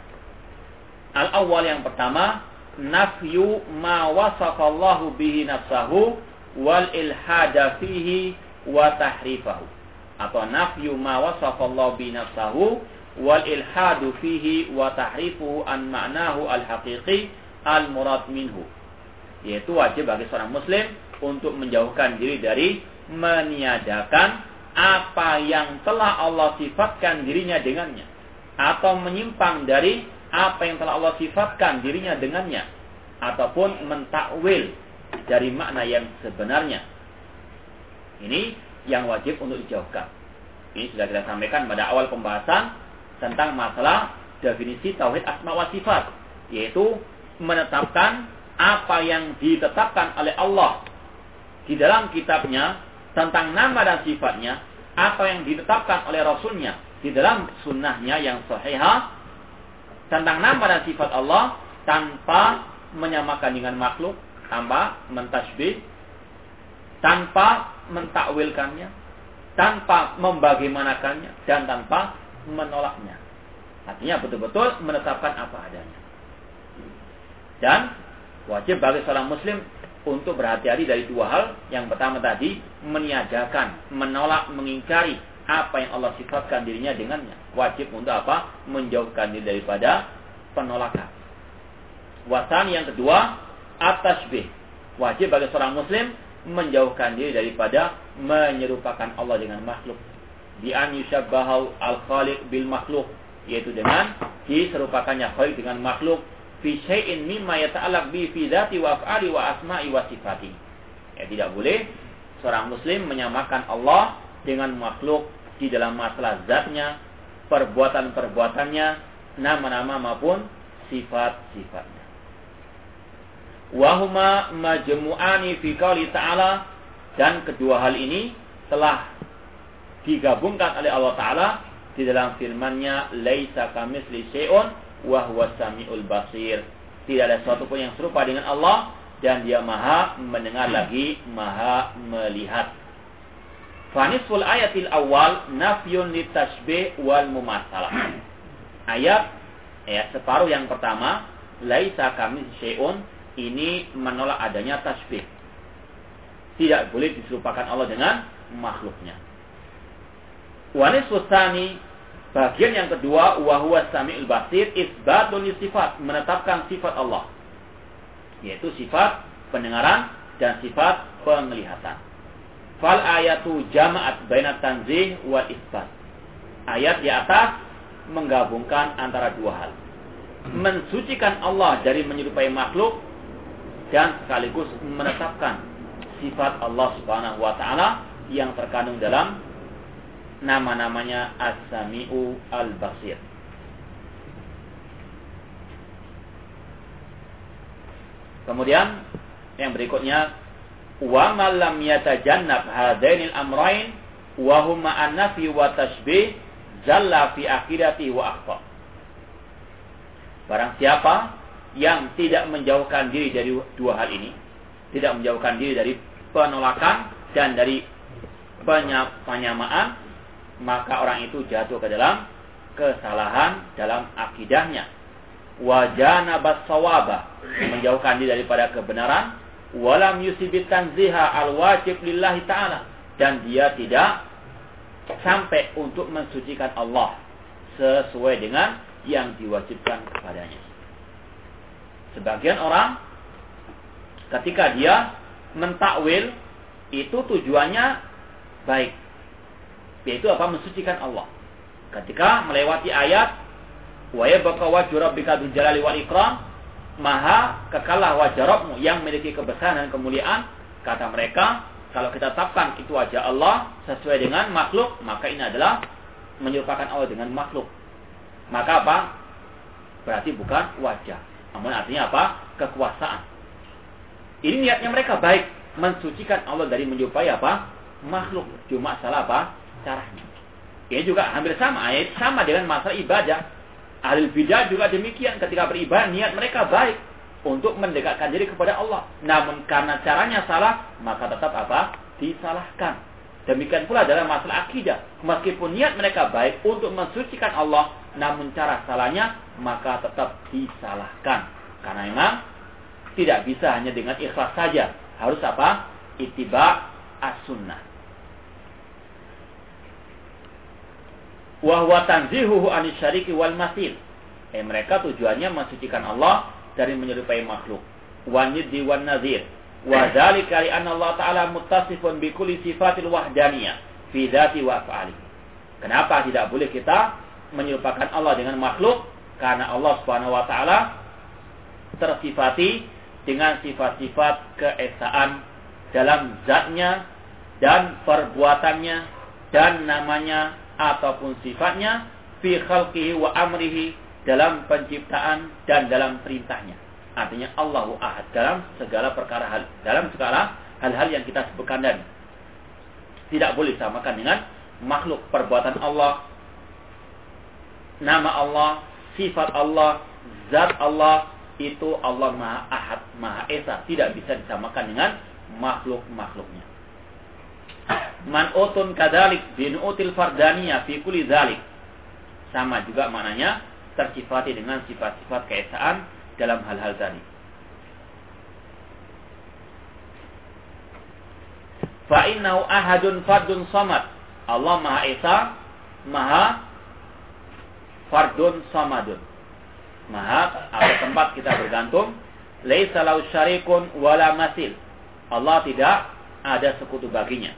Al awal yang pertama, nafyu ma wasafallahu bihi nafsahu wal ilhada fihi wa tahrifahu atau nafyu ma wasafallahu bi nafsahu wal ilhadu fihi wa tahrifuhu an ma'nahu al haqiqi al murad minhu yaitu wajib bagi seorang muslim untuk menjauhkan diri dari meniadakan apa yang telah Allah sifatkan dirinya dengannya atau menyimpang dari apa yang telah Allah sifatkan dirinya dengannya ataupun mentakwil dari makna yang sebenarnya. Ini yang wajib untuk dijauhkan. Ini sudah kita sampaikan pada awal pembahasan tentang masalah definisi tauhid asma wa sifat, yaitu menetapkan apa yang ditetapkan oleh Allah di dalam kitabnya tentang nama dan sifatnya, apa yang ditetapkan oleh Rasulnya di dalam sunnahnya yang sahihah tentang nama dan sifat Allah tanpa menyamakan dengan makhluk tanpa mentasbih, tanpa mentakwilkannya, tanpa membagaimanakannya, dan tanpa menolaknya. Artinya betul-betul menetapkan apa adanya. Dan wajib bagi seorang muslim untuk berhati-hati dari dua hal. Yang pertama tadi, meniadakan, menolak, mengingkari apa yang Allah sifatkan dirinya dengannya. Wajib untuk apa? Menjauhkan diri daripada penolakan. Wasan yang kedua, at-tasbih. Wajib bagi seorang muslim menjauhkan diri daripada menyerupakan Allah dengan makhluk. Di an yushabbahau al-khaliq bil makhluk. Yaitu dengan diserupakannya khaliq dengan makhluk. Fi syai'in mimma yata'alaq bi fi dhati wa af'ali wa asma'i wa sifati. Ya, tidak boleh seorang muslim menyamakan Allah dengan makhluk di dalam masalah zatnya, perbuatan-perbuatannya, nama-nama maupun sifat-sifatnya. Wahuma majmu'ani fi qali ta'ala dan kedua hal ini telah digabungkan oleh Allah Ta'ala di dalam firman-Nya laisa kamitsli syai'un wa huwa samiul basir. Tidak ada sesuatu pun yang serupa dengan Allah dan Dia Maha mendengar lagi, Maha melihat. Fanisful ayatil awal nafyun litashbih wal mumasalah. Ayat ayat separuh yang pertama laisa kami syai'un ini menolak adanya tasbih. Tidak boleh diserupakan Allah dengan makhluknya. Wanis Wustani bagian yang kedua wahwa sami'ul basir isbatun sifat menetapkan sifat Allah yaitu sifat pendengaran dan sifat penglihatan. Fal ayatu jama'at baina tanzih wal isbat. Ayat di atas menggabungkan antara dua hal. Mensucikan Allah dari menyerupai makhluk dan sekaligus menetapkan sifat Allah Subhanahu wa taala yang terkandung dalam nama-namanya As-Sami'u Al-Basir. Kemudian yang berikutnya wa man lam yatajannab hadainil amrayn wa huma an-nafi wa tashbih jalla fi akhirati wa akhfa. Barang siapa yang tidak menjauhkan diri dari dua hal ini, tidak menjauhkan diri dari penolakan dan dari penyamaan, maka orang itu jatuh ke dalam kesalahan dalam akidahnya. Wajana basawaba menjauhkan diri daripada kebenaran walam yusibit tanziha al-wajib lillahi ta'ala dan dia tidak sampai untuk mensucikan Allah sesuai dengan yang diwajibkan kepadanya. Sebagian orang ketika dia mentakwil itu tujuannya baik. Yaitu apa? Mensucikan Allah. Ketika melewati ayat wa yabqa wajhu rabbika dzul jalali wal ikram maha kekalah wajah Rabbmu yang memiliki kebesaran dan kemuliaan. Kata mereka, kalau kita tetapkan itu wajah Allah sesuai dengan makhluk, maka ini adalah menyerupakan Allah dengan makhluk. Maka apa? Berarti bukan wajah. Namun artinya apa? Kekuasaan. Ini niatnya mereka baik. Mensucikan Allah dari menyerupai apa? Makhluk. Cuma salah apa? Caranya. Ini juga hampir sama. Ayat sama dengan masalah ibadah Ahli bidah juga demikian ketika beribadah niat mereka baik untuk mendekatkan diri kepada Allah. Namun karena caranya salah, maka tetap apa? Disalahkan. Demikian pula dalam masalah akidah. Meskipun niat mereka baik untuk mensucikan Allah, namun cara salahnya maka tetap disalahkan. Karena memang tidak bisa hanya dengan ikhlas saja. Harus apa? Itiba as-sunnah. wahwa tanzihuhu anisyariki wal masil. Eh, mereka tujuannya mensucikan Allah dari menyerupai makhluk. Waniddi wan nazir. Wa dzalika li anna Allah Ta'ala muttasifun bi kulli sifatil wahdaniyah fi dzati wa af'ali. Kenapa tidak boleh kita menyerupakan Allah dengan makhluk? Karena Allah Subhanahu wa taala tersifati dengan sifat-sifat keesaan dalam zatnya dan perbuatannya dan namanya ataupun sifatnya fi khalqihi wa amrihi dalam penciptaan dan dalam perintahnya. Artinya Allahu Ahad dalam segala perkara hal, dalam segala hal-hal yang kita sebutkan dan tidak boleh samakan dengan makhluk perbuatan Allah, nama Allah, sifat Allah, zat Allah itu Allah Maha Ahad, Maha Esa, tidak bisa disamakan dengan makhluk-makhluknya. Man utun kadalik bin util fardaniya fi kulli zalik. Sama juga maknanya tersifati dengan sifat-sifat keesaan dalam hal-hal tadi. Fa innahu ahadun fardun samad. Allah Maha Esa, Maha fardun samadun. Maha ada tempat kita bergantung. Laisa lau syarikun wala masil. Allah tidak ada sekutu baginya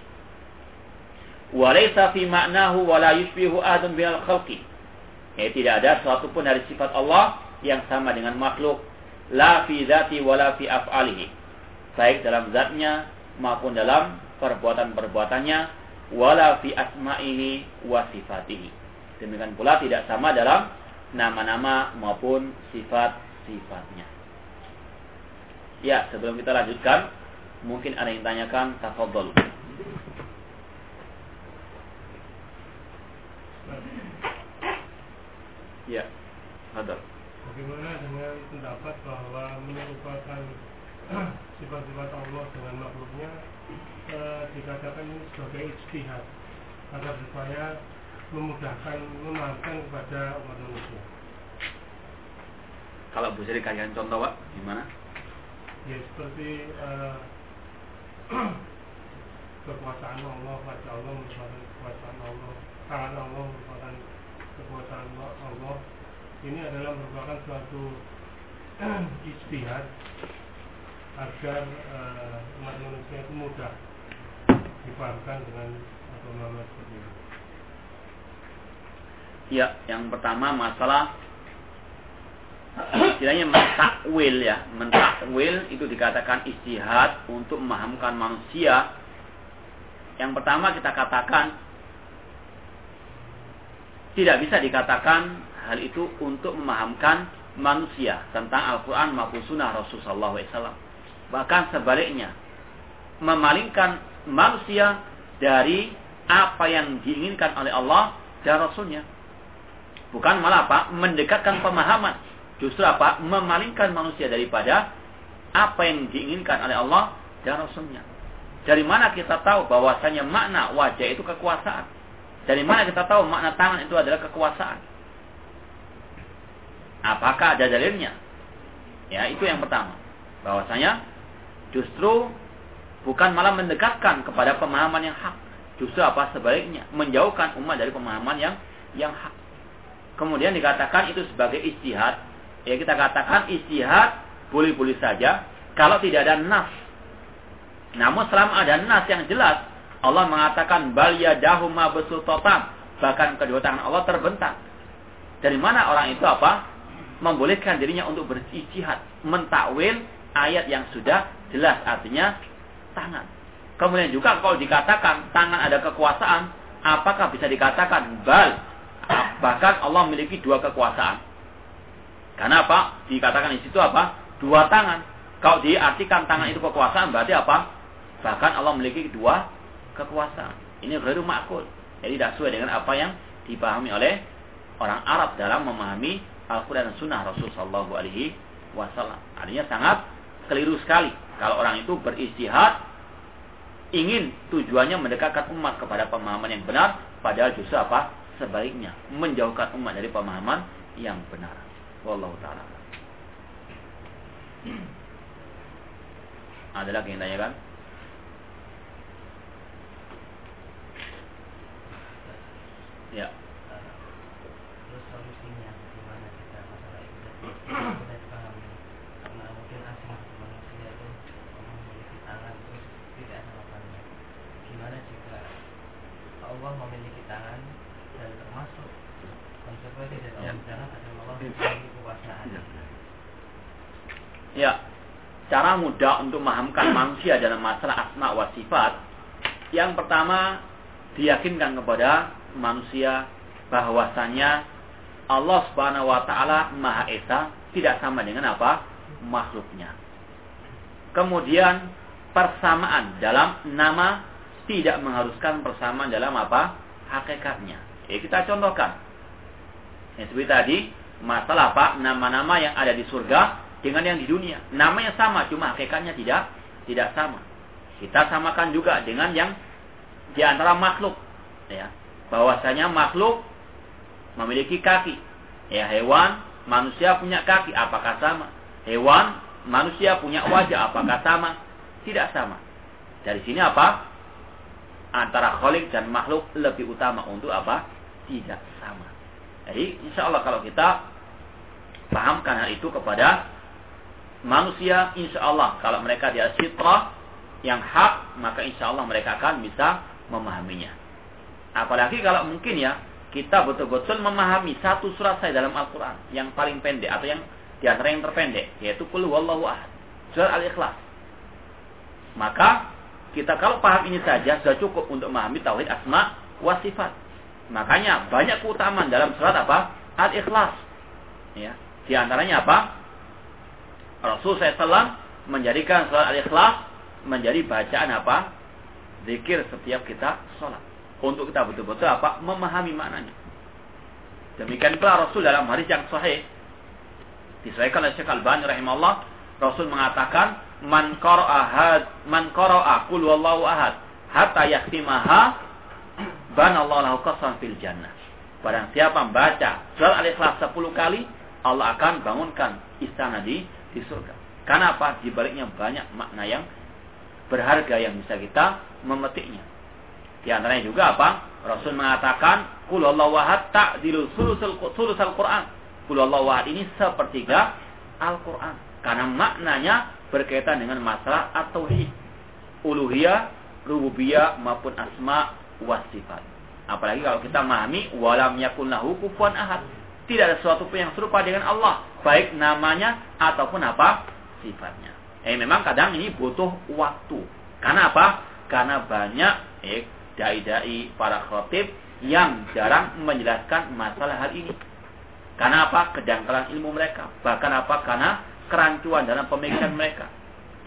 walaysa fi ma'nahu wa la yushbihu ahadun binal khalqi. Ya, tidak ada suatu pun dari sifat Allah yang sama dengan makhluk la fi dzati wa la fi af'alihi. Baik dalam zatnya maupun dalam perbuatan-perbuatannya wala fi asma'ihi wa sifatihi. Demikian pula tidak sama dalam nama-nama maupun sifat-sifatnya. Ya, sebelum kita lanjutkan, mungkin ada yang tanyakan, tafadhol. Ya, ada. Bagaimana dengan pendapat bahwa menyerupakan sifat-sifat Allah dengan makhluknya e, dikatakan ini sebagai ijtihad agar supaya memudahkan memahamkan kepada umat manusia. Kalau bisa dikasihkan contoh, Pak, gimana? Ya seperti e, kekuasaan Allah, wajah Allah merupakan kekuasaan Allah, tangan Allah merupakan kekuasaan Allah ini adalah merupakan suatu istihad agar uh, umat manusia itu mudah dipahamkan dengan nama seperti ini. Ya, yang pertama masalah istilahnya mentakwil ya. Mentakwil itu dikatakan istihad untuk memahamkan manusia. Yang pertama kita katakan tidak bisa dikatakan hal itu untuk memahamkan manusia tentang Al-Quran maupun Sunnah Rasulullah SAW. Bahkan sebaliknya, memalingkan manusia dari apa yang diinginkan oleh Allah dan Rasulnya. Bukan malah apa? Mendekatkan pemahaman. Justru apa? Memalingkan manusia daripada apa yang diinginkan oleh Allah dan Rasulnya. Dari mana kita tahu bahwasanya makna wajah itu kekuasaan? Dari mana kita tahu makna tangan itu adalah kekuasaan? Apakah ada dalilnya? Ya, itu yang pertama. Bahwasanya Justru bukan malah mendekatkan kepada pemahaman yang hak. Justru apa sebaliknya menjauhkan umat dari pemahaman yang yang hak. Kemudian dikatakan itu sebagai istihad. Ya kita katakan istihad boleh-boleh saja kalau tidak ada nas. Namun selama ada nas yang jelas, Allah mengatakan bal yadahu mabsuutatan, bahkan kedua tangan Allah terbentang. Dari mana orang itu apa? Membolehkan dirinya untuk beristihad, mentakwil ayat yang sudah jelas artinya tangan. Kemudian juga kalau dikatakan tangan ada kekuasaan, apakah bisa dikatakan bal? Bahkan Allah memiliki dua kekuasaan. Karena apa? Dikatakan di situ apa? Dua tangan. Kalau diartikan tangan itu kekuasaan berarti apa? Bahkan Allah memiliki dua kekuasaan. Ini baru makul. Jadi tidak sesuai dengan apa yang dipahami oleh orang Arab dalam memahami Al-Quran dan Sunnah Rasul Sallallahu Alaihi Wasallam. Artinya sangat keliru sekali kalau orang itu beristihad ingin tujuannya mendekatkan umat kepada pemahaman yang benar, padahal justru apa? Sebaliknya, menjauhkan umat dari pemahaman yang benar. Wallahu taala. Ada lagi yang tanyakan? Ya. Allah memiliki tangan dan termasuk konsekuensi dari Allah ya. adalah Allah memiliki kekuasaan. Ya. Ya, cara mudah untuk memahamkan manusia dalam masalah asma wa sifat. Yang pertama, diyakinkan kepada manusia bahwasanya Allah Subhanahu wa taala Maha Esa tidak sama dengan apa? makhluknya. Kemudian persamaan dalam nama tidak mengharuskan persamaan dalam apa? Hakikatnya. Ya, kita contohkan. Yang seperti tadi, masalah apa? Nama-nama yang ada di surga dengan yang di dunia. Namanya sama, cuma hakikatnya tidak tidak sama. Kita samakan juga dengan yang di antara makhluk. Ya. Bahwasanya makhluk memiliki kaki. Ya, hewan, manusia punya kaki, apakah sama? Hewan, manusia punya wajah, apakah sama? Tidak sama. Dari sini apa? antara kholik dan makhluk lebih utama untuk apa? Tidak sama. Jadi insya Allah kalau kita pahamkan hal itu kepada manusia, insya Allah kalau mereka di fitrah yang hak, maka insya Allah mereka akan bisa memahaminya. Apalagi kalau mungkin ya kita betul-betul memahami satu surat saya dalam Al-Quran yang paling pendek atau yang di antara yang terpendek yaitu Qul Wallahu Ahad, surat Al-Ikhlas. Maka kita kalau paham ini saja sudah cukup untuk memahami tauhid asma wa sifat. Makanya banyak keutamaan dalam surat apa? Al-Ikhlas. Ya. Di antaranya apa? Rasul SAW menjadikan surat Al-Ikhlas menjadi bacaan apa? Zikir setiap kita sholat. Untuk kita betul-betul apa? Memahami maknanya. Demikian pula Rasul dalam hadis yang sahih disahihkan oleh Syekh Al-Bani rahimahullah Rasul mengatakan man qara'a man qara'a qul wallahu ahad hatta yaktimaha banallahu lahu qasan fil jannah. Barang siapa membaca surat Al-Ikhlas 10 kali, Allah akan bangunkan istana di di surga. Karena apa? Di baliknya banyak makna yang berharga yang bisa kita memetiknya. Di antaranya juga apa? Rasul mengatakan, "Qul Allahu ahad ta'dilu sulusul sulusul Qur'an." Qul Allahu ahad ini sepertiga Al-Qur'an. Karena maknanya berkaitan dengan masalah at-tauhid. Uluhiyah, rububiyah maupun asma wa sifat. Apalagi kalau kita memahami walam yakun lahu kufuwan ahad. Tidak ada sesuatu pun yang serupa dengan Allah, baik namanya ataupun apa sifatnya. Eh memang kadang ini butuh waktu. Karena apa? Karena banyak eh dai-dai para khotib yang jarang menjelaskan masalah hal ini. Karena apa? Kedangkalan ilmu mereka. Bahkan apa? Karena kerancuan dalam pemikiran mereka.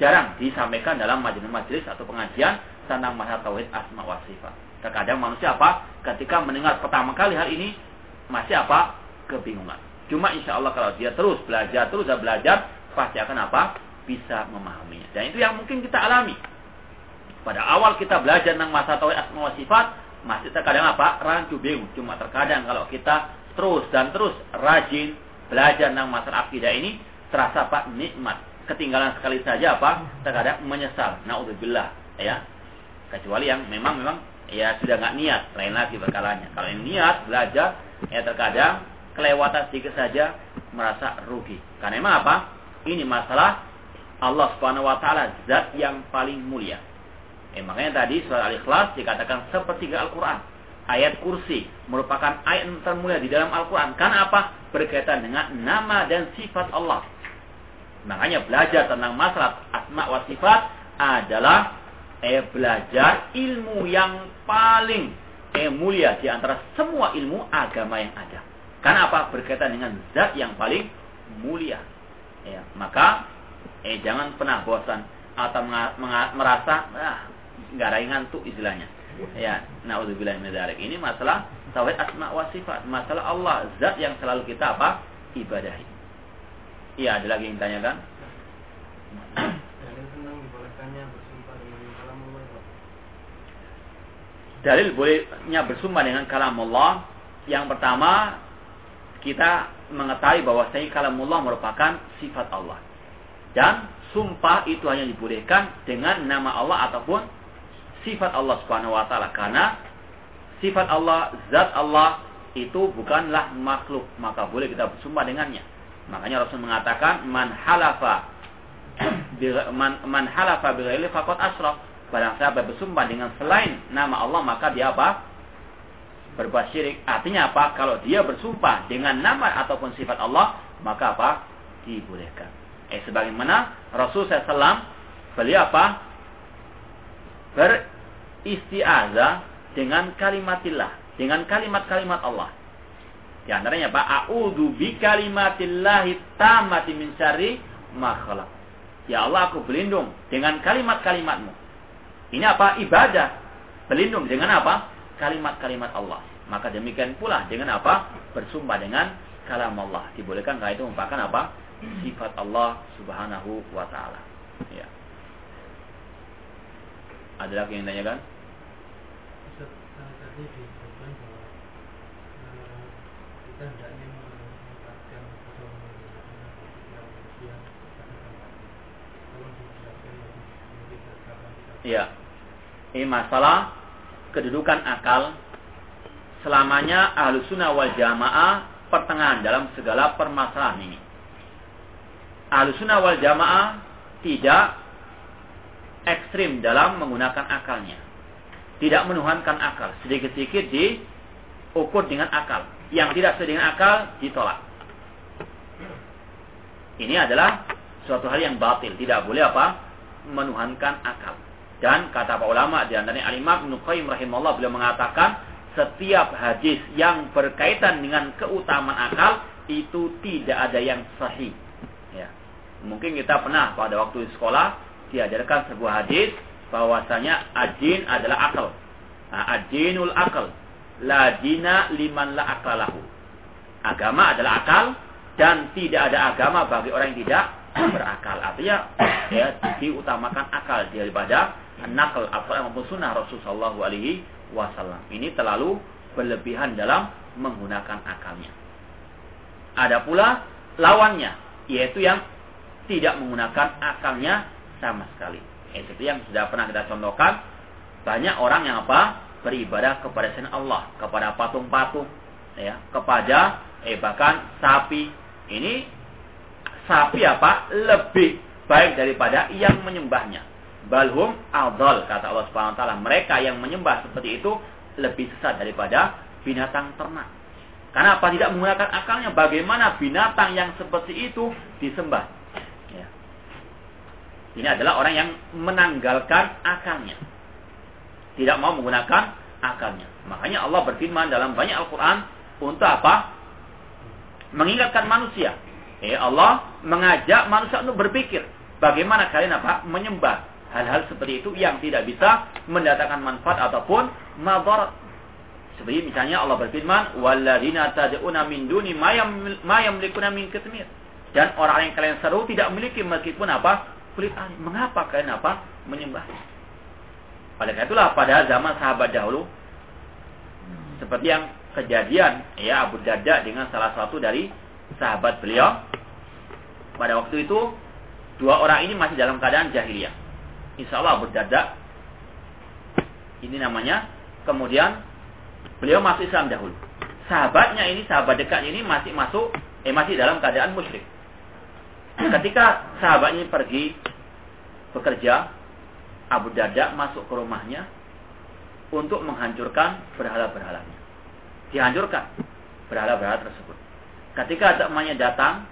Jarang disampaikan dalam majelis-majelis atau pengajian tentang masalah tauhid asma wa sifat. Terkadang manusia apa? Ketika mendengar pertama kali hal ini masih apa? Kebingungan. Cuma insya Allah kalau dia terus belajar, terus belajar, pasti akan apa? Bisa memahaminya. Dan itu yang mungkin kita alami. Pada awal kita belajar tentang masalah tauhid asma wa sifat, masih terkadang apa? Rancu bingung. Cuma terkadang kalau kita terus dan terus rajin belajar tentang masalah akidah ini, terasa Pak nikmat. ketinggalan sekali saja apa? Terkadang menyesal. Naudzubillah, ya. Kecuali yang memang memang ya sudah nggak niat, lain lagi berkalanya. Kalau yang niat belajar, ya terkadang kelewatan sedikit saja merasa rugi. Karena memang apa? Ini masalah Allah Subhanahu wa taala zat yang paling mulia. Eh, makanya tadi surat Al-Ikhlas dikatakan sepertiga Al-Qur'an. Ayat kursi merupakan ayat termulia di dalam Al-Quran. Karena apa? Berkaitan dengan nama dan sifat Allah. Makanya belajar tentang masalah asma wa sifat adalah eh, belajar ilmu yang paling eh, mulia di antara semua ilmu agama yang ada. Karena apa? Berkaitan dengan zat yang paling mulia. Ya, maka eh jangan pernah bosan atau merasa ah, nggak ada ngantuk istilahnya. Ya, naudzubillah min Ini masalah tauhid asma wa sifat, masalah Allah, zat yang selalu kita apa? ibadahi. Iya, ada lagi yang tanyakan? Dalil bolehnya bersumpah dengan kalam Allah Yang pertama Kita mengetahui bahwa kalam Allah merupakan sifat Allah Dan sumpah itu hanya dibolehkan Dengan nama Allah ataupun sifat Allah Subhanahu wa taala karena sifat Allah, zat Allah itu bukanlah makhluk, maka boleh kita bersumpah dengannya. Makanya Rasul mengatakan man halafa man, man halafa bighairi faqad asyraf. Barang siapa bersumpah dengan selain nama Allah maka dia apa? Berbuat syirik. Artinya apa? Kalau dia bersumpah dengan nama ataupun sifat Allah, maka apa? Dibolehkan. Eh sebagaimana Rasul SAW beliau apa? beristiazah dengan kalimatillah, dengan kalimat-kalimat Allah. Di antaranya Pak, a'udzu bi kalimatillahi tamati min syarri ma Ya Allah, aku berlindung dengan kalimat-kalimatmu. Ini apa? Ibadah. Berlindung dengan apa? Kalimat-kalimat Allah. Maka demikian pula dengan apa? Bersumpah dengan kalam Allah. Dibolehkan kalau itu merupakan apa? Sifat Allah subhanahu wa ta'ala. Ya. Ada lagi yang? Tadi disebutkan bahwa eh, kita hendaknya menempatkan atau manusia Iya. Ini masalah kedudukan akal selamanya ahlu sunnah wal jamaah pertengahan dalam segala permasalahan ini. Ahlu sunnah wal jamaah tidak ekstrim dalam menggunakan akalnya. Tidak menuhankan akal. Sedikit-sedikit diukur dengan akal. Yang tidak sesuai dengan akal ditolak. Ini adalah suatu hal yang batil. Tidak boleh apa? Menuhankan akal. Dan kata para ulama di antaranya Al-Imam beliau mengatakan setiap hadis yang berkaitan dengan keutamaan akal itu tidak ada yang sahih. Ya. Mungkin kita pernah pada waktu di sekolah diajarkan sebuah hadis bahwasanya ajin adalah akal. Nah, ajinul akal. La dina liman la akalahu. Agama adalah akal dan tidak ada agama bagi orang yang tidak berakal. Artinya ya diutamakan akal daripada nakal apa maupun sunnah Rasulullah Alaihi Wasallam. Ini terlalu berlebihan dalam menggunakan akalnya. Ada pula lawannya, yaitu yang tidak menggunakan akalnya sama sekali. Eh, yang sudah pernah kita contohkan. Banyak orang yang apa? Beribadah kepada selain Allah, kepada patung-patung, ya, kepada eh bahkan sapi. Ini sapi apa? Lebih baik daripada yang menyembahnya. Balhum adol kata Allah Subhanahu wa taala. Mereka yang menyembah seperti itu lebih sesat daripada binatang ternak. Karena apa? Tidak menggunakan akalnya. Bagaimana binatang yang seperti itu disembah? Ini adalah orang yang menanggalkan akalnya. Tidak mau menggunakan akalnya. Makanya Allah berfirman dalam banyak Al-Quran untuk apa? Mengingatkan manusia. Eh, Allah mengajak manusia untuk berpikir. Bagaimana kalian apa? Menyembah hal-hal seperti itu yang tidak bisa mendatangkan manfaat ataupun madarat. Seperti misalnya Allah berfirman, "Walladzina tad'una min duni ma yamlikuna min kitmir." Dan orang yang kalian seru tidak memiliki meskipun apa? kulit Ali. Mengapa kalian apa? Menyembah. Pada itulah pada zaman sahabat dahulu seperti yang kejadian ya Abu Darda dengan salah satu dari sahabat beliau pada waktu itu Dua orang ini masih dalam keadaan jahiliyah. Insya Allah berdadak. Ini namanya. Kemudian beliau masuk Islam dahulu. Sahabatnya ini, sahabat dekatnya ini masih masuk, eh masih dalam keadaan musyrik. Ketika sahabatnya pergi bekerja, Abu Darda masuk ke rumahnya untuk menghancurkan berhala-berhalanya. Dihancurkan berhala-berhala tersebut. Ketika temannya datang,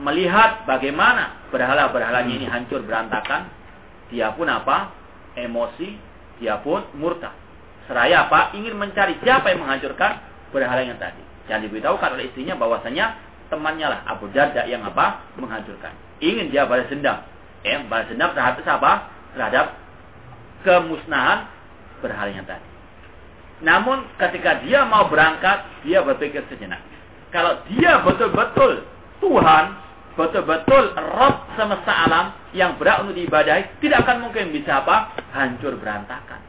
melihat bagaimana berhala-berhalanya ini hancur berantakan, dia pun apa? Emosi, dia pun murtad. Seraya apa? Ingin mencari siapa yang menghancurkan berhala yang tadi. Dan diberitahukan oleh istrinya bahwasanya temannya lah Abu Darda yang apa? Menghancurkan. Ingin dia balas dendam. Eh, balas dendam terhadap apa? Terhadap kemusnahan berhalanya tadi. Namun ketika dia mau berangkat, dia berpikir sejenak. Kalau dia betul-betul Tuhan, betul-betul Rob semesta alam yang berat untuk diibadahi, tidak akan mungkin bisa apa? Hancur berantakan.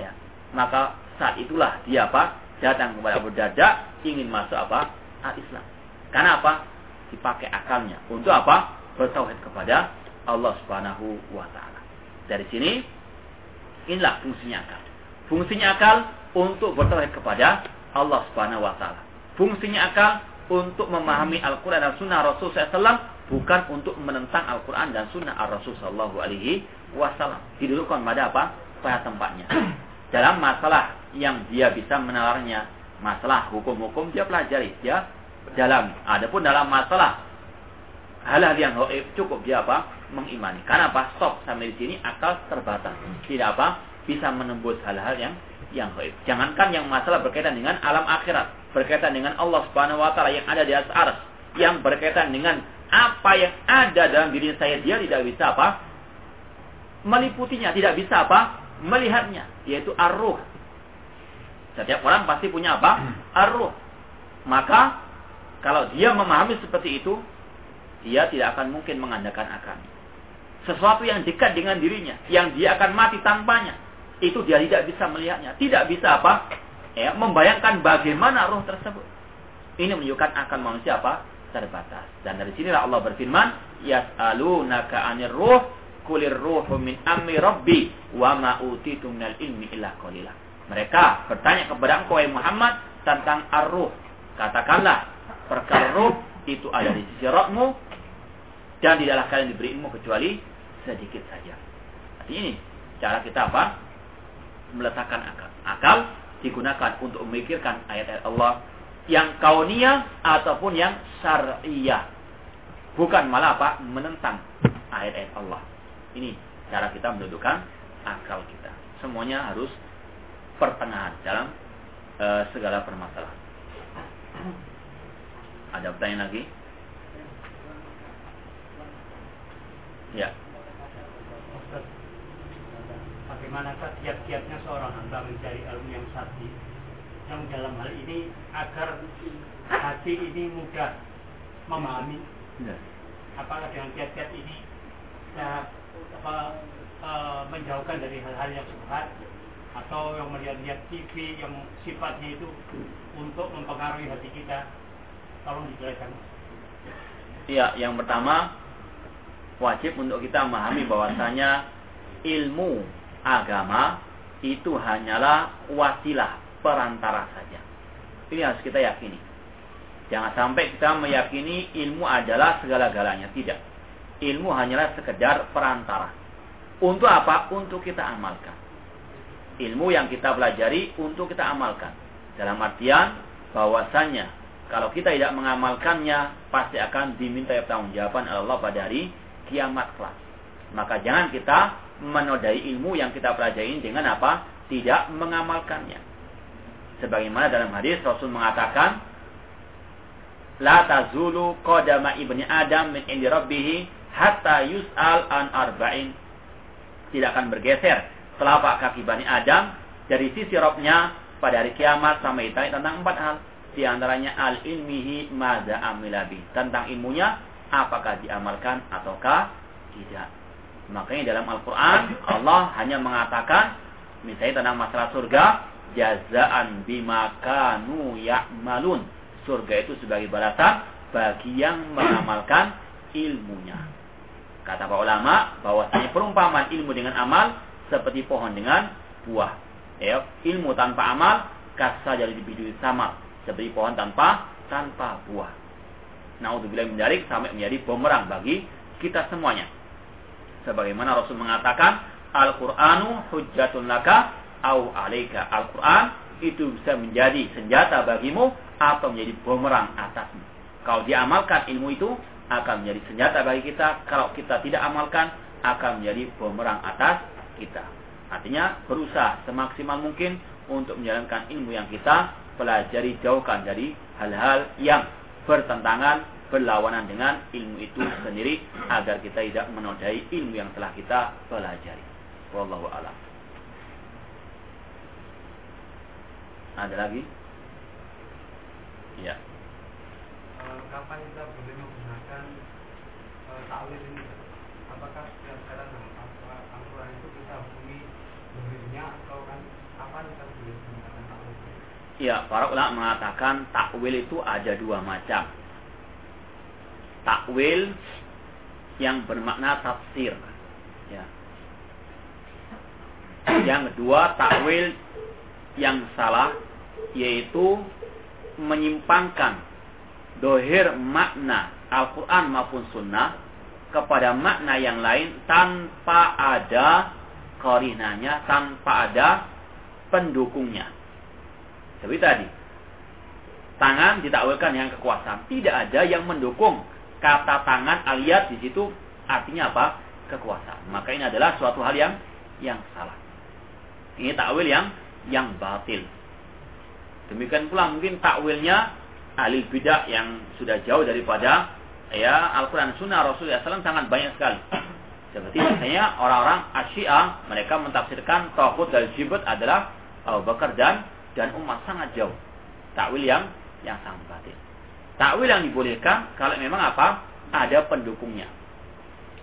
Ya. Maka saat itulah dia apa? Datang kepada Abu Darda, ingin masuk apa? Al-Islam. Karena apa? Dipakai akalnya. Untuk apa? Bertauhid kepada Allah Subhanahu wa taala. Dari sini inilah fungsinya akal. Fungsinya akal untuk bertauhid kepada Allah Subhanahu wa taala. Fungsinya akal untuk memahami Al-Quran dan Sunnah Rasul SAW bukan untuk menentang Al-Quran dan Sunnah Rasul Sallallahu Alaihi Wasallam. Didudukkan pada apa? Pada tempatnya. Dalam masalah yang dia bisa menalarnya, masalah hukum-hukum dia pelajari, dia dalam. Adapun dalam masalah hal-hal yang gaib cukup dia apa? Mengimani. Karena apa? Stop sampai di sini akal terbatas. Tidak apa? Bisa menembus hal-hal yang yang gaib. Jangankan yang masalah berkaitan dengan alam akhirat, berkaitan dengan Allah Subhanahu wa taala yang ada di atas ars, yang berkaitan dengan apa yang ada dalam diri saya dia tidak bisa apa? meliputinya, tidak bisa apa? melihatnya, yaitu arruh. Setiap orang pasti punya apa? Arruh. Maka kalau dia memahami seperti itu, dia tidak akan mungkin mengandalkan akal. Sesuatu yang dekat dengan dirinya, yang dia akan mati tanpanya, itu dia tidak bisa melihatnya. Tidak bisa apa? Ya, membayangkan bagaimana roh tersebut. Ini menunjukkan akan manusia apa? Terbatas. Dan dari sinilah Allah berfirman, Yas'alunaka 'anir ruh, kulir ruhu min amri rabbi, wa ma utitu minal ilmi illa qalila. Mereka bertanya kepada engkau, Muhammad, tentang ar-ruh. Katakanlah, perkara ruh itu ada di sisi rohmu, dan tidaklah kalian diberi ilmu kecuali sedikit saja. Artinya ini, cara kita apa? meletakkan akal. Akal digunakan untuk memikirkan ayat-ayat Allah yang kauniyah ataupun yang syariah. Bukan malah apa? Menentang ayat-ayat Allah. Ini cara kita mendudukkan akal kita. Semuanya harus pertengahan dalam e, segala permasalahan. Ada pertanyaan lagi? Ya bagaimanakah kiat-kiatnya seorang hamba mencari ilmu yang sati yang dalam hal ini agar hati ini mudah memahami. Ya. apakah dengan kiat-kiat ini bisa apa, e, menjauhkan dari hal-hal yang subhat atau yang melihat-lihat TV yang sifatnya itu untuk mempengaruhi hati kita? Tolong dijelaskan. Iya, yang pertama wajib untuk kita memahami bahwasanya ilmu agama itu hanyalah wasilah perantara saja. Ini harus kita yakini. Jangan sampai kita meyakini ilmu adalah segala-galanya. Tidak. Ilmu hanyalah sekedar perantara. Untuk apa? Untuk kita amalkan. Ilmu yang kita pelajari untuk kita amalkan. Dalam artian bahwasanya kalau kita tidak mengamalkannya pasti akan diminta pertanggungjawaban Allah pada hari kiamat kelak. Maka jangan kita menodai ilmu yang kita pelajari dengan apa? Tidak mengamalkannya. Sebagaimana dalam hadis Rasul mengatakan, La tazulu qadama ibni Adam min indi rabbih hatta yus'al an arba'in. Tidak akan bergeser telapak kaki Bani Adam dari sisi robnya pada hari kiamat sampai ditanya tentang empat hal. Di antaranya al-ilmihi maza amilabi. Tentang ilmunya, apakah diamalkan ataukah tidak. Makanya dalam Al-Quran Allah hanya mengatakan misalnya tentang masalah surga jazaan bimakanu ya'malun. Surga itu sebagai balasan bagi yang mengamalkan ilmunya. Kata para ulama bahwasanya perumpamaan ilmu dengan amal seperti pohon dengan buah. Ya, ilmu tanpa amal kasa jadi bidui sama seperti pohon tanpa tanpa buah. Naudzubillah menjadi sampai menjadi bumerang bagi kita semuanya. Sebagaimana Rasul mengatakan, Al-Qur'anu hujjatun laka au alaika. Al-Qur'an itu bisa menjadi senjata bagimu atau menjadi bumerang atasmu. Kalau diamalkan ilmu itu akan menjadi senjata bagi kita. Kalau kita tidak amalkan akan menjadi bumerang atas kita. Artinya berusaha semaksimal mungkin untuk menjalankan ilmu yang kita pelajari jauhkan dari hal-hal yang bertentangan berlawanan dengan ilmu itu sendiri agar kita tidak menodai ilmu yang telah kita pelajari. Wallahu a'lam. Ada lagi? Ya. Eh, kapan kita boleh menggunakan uh, takwil ini? Apakah setiap dalam Al-Quran itu kita hukumi dohirnya atau kan kapan kita boleh menggunakan takwil? Ya, para ulama mengatakan takwil itu ada dua macam. Takwil yang bermakna tafsir. Ya. Yang kedua, takwil yang salah yaitu menyimpangkan dohir makna Al-Quran maupun Sunnah kepada makna yang lain tanpa ada korinanya, tanpa ada pendukungnya. Seperti tadi, tangan ditakwilkan yang kekuasaan. Tidak ada yang mendukung kata tangan alias di situ artinya apa? Kekuasaan. Maka ini adalah suatu hal yang yang salah. Ini takwil yang yang batil. Demikian pula mungkin takwilnya ahli bidah yang sudah jauh daripada ya Al-Quran Sunnah Rasulullah SAW sangat banyak sekali. Seperti misalnya orang-orang Asyia mereka mentafsirkan Tauhid dan Jibat adalah Abu Bakar dan dan umat sangat jauh. Takwil yang yang sangat batil. Takwil yang dibolehkan kalau memang apa? Ada pendukungnya.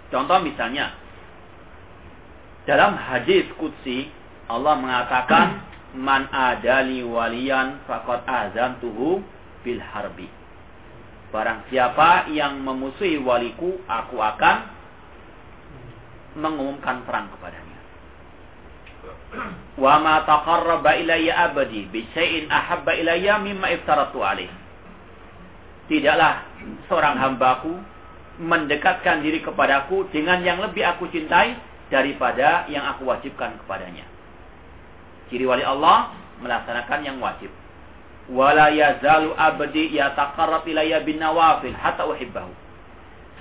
Contoh misalnya dalam hadis Qudsi Allah mengatakan man adali waliyan faqad azantuhu bil harbi. Barang siapa yang memusuhi waliku, aku akan mengumumkan perang kepadanya. Wa ma taqarraba ilayya abadi bi syai'in ahabba ilayya mimma iftaratu alaih. Tidaklah seorang hambaku mendekatkan diri kepadaku dengan yang lebih aku cintai daripada yang aku wajibkan kepadanya. Ciri wali Allah melaksanakan yang wajib. Wala yazalu abdi yataqarrab ilayya bin nawafil hatta uhibbahu.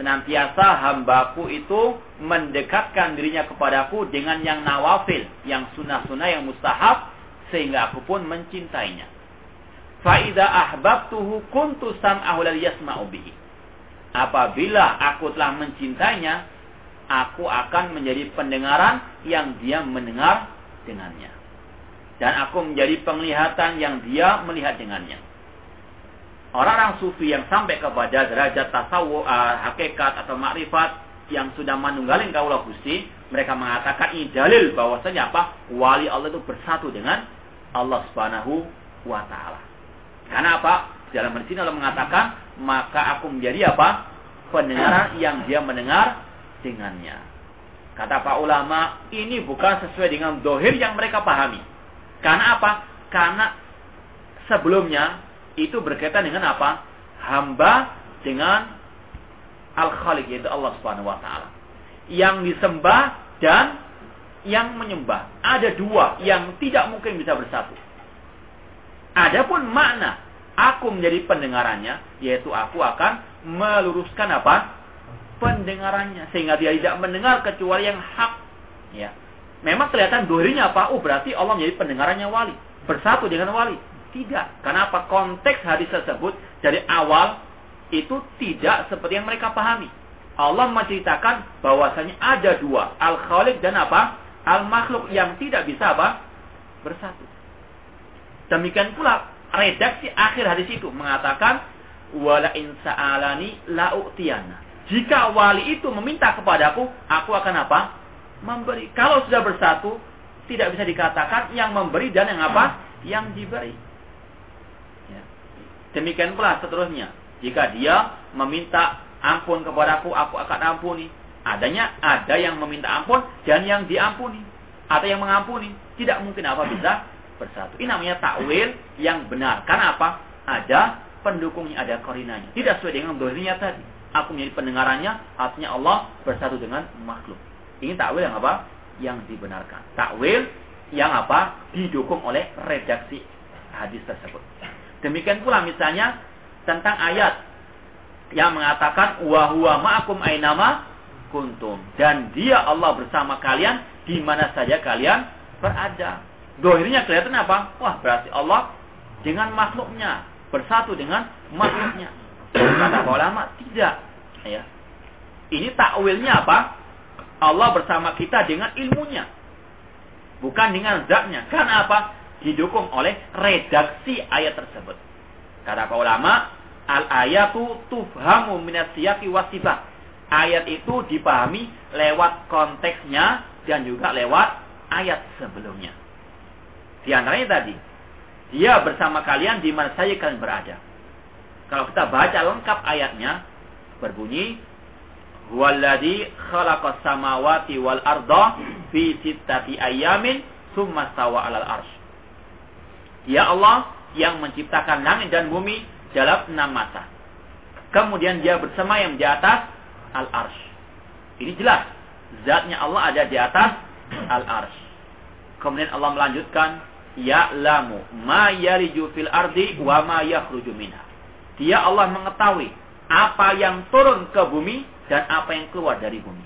Senantiasa hambaku itu mendekatkan dirinya kepadaku dengan yang nawafil, yang sunnah-sunnah, yang mustahab, sehingga aku pun mencintainya. Fa'idha ahbabtuhu kuntu sam'ahu lal yasma'u bihi. Apabila aku telah mencintainya, aku akan menjadi pendengaran yang dia mendengar dengannya dan aku menjadi penglihatan yang dia melihat dengannya. Orang-orang sufi yang sampai kepada derajat tasawuf, uh, hakikat atau makrifat yang sudah menunggalin kaulah gusti, mereka mengatakan ini dalil bahwasanya apa? Wali Allah itu bersatu dengan Allah Subhanahu wa taala. Karena apa? Dalam hadis ini Allah mengatakan, maka aku menjadi apa? Pendengaran yang dia mendengar dengannya. Kata Pak ulama, ini bukan sesuai dengan dohir yang mereka pahami. Karena apa? Karena sebelumnya itu berkaitan dengan apa? Hamba dengan Al-Khaliq yaitu Allah Subhanahu wa taala. Yang disembah dan yang menyembah. Ada dua yang tidak mungkin bisa bersatu. Adapun makna aku menjadi pendengarannya yaitu aku akan meluruskan apa? pendengarannya sehingga dia tidak mendengar kecuali yang hak ya memang kelihatan dohirnya apa? Oh berarti Allah menjadi pendengarannya wali. Bersatu dengan wali. Tidak. Karena apa? Konteks hadis tersebut dari awal itu tidak seperti yang mereka pahami. Allah menceritakan bahwasanya ada dua. Al-Khaliq dan apa? Al-Makhluk yang tidak bisa apa? Bersatu. Demikian pula redaksi akhir hadis itu mengatakan wala in sa'alani la Jika wali itu meminta kepadaku, aku akan apa? memberi. Kalau sudah bersatu, tidak bisa dikatakan yang memberi dan yang apa? Yang diberi. Ya. Demikian pula seterusnya. Jika dia meminta ampun kepadaku, aku akan ampuni. Adanya ada yang meminta ampun dan yang diampuni. Atau yang mengampuni. Tidak mungkin apa bisa bersatu. Ini namanya takwil yang benar. Karena apa? Ada pendukungnya, ada korinanya. Tidak sesuai dengan dohirnya tadi. Aku menjadi pendengarannya, artinya Allah bersatu dengan makhluk. Ini takwil yang apa? Yang dibenarkan. Takwil yang apa? Didukung oleh redaksi hadis tersebut. Demikian pula misalnya tentang ayat yang mengatakan wa huwa ma'akum ainama kuntum dan dia Allah bersama kalian di mana saja kalian berada. Dohirnya kelihatan apa? Wah berarti Allah dengan makhluknya bersatu dengan makhluknya. Kata ulama tidak. Ya. Ini takwilnya apa? Allah bersama kita dengan ilmunya. Bukan dengan zatnya. Karena apa? Didukung oleh redaksi ayat tersebut. Kata ulama, al-ayatu tufhamu minasiyaki wasibah. Ayat itu dipahami lewat konteksnya dan juga lewat ayat sebelumnya. Di antaranya tadi, dia bersama kalian di mana saja kalian berada. Kalau kita baca lengkap ayatnya, berbunyi, Huwaladhi khalaqas samawati wal arda fi sittati ayamin summa stawa alal arsh. Ya Allah yang menciptakan langit dan bumi dalam enam masa. Kemudian dia bersemayam di atas al-arsh. Ini jelas. Zatnya Allah ada di atas al-arsh. Kemudian Allah melanjutkan, Ya'lamu ma yariju fil ardi wa ma yakhruju minha. Dia Allah mengetahui apa yang turun ke bumi dan apa yang keluar dari bumi.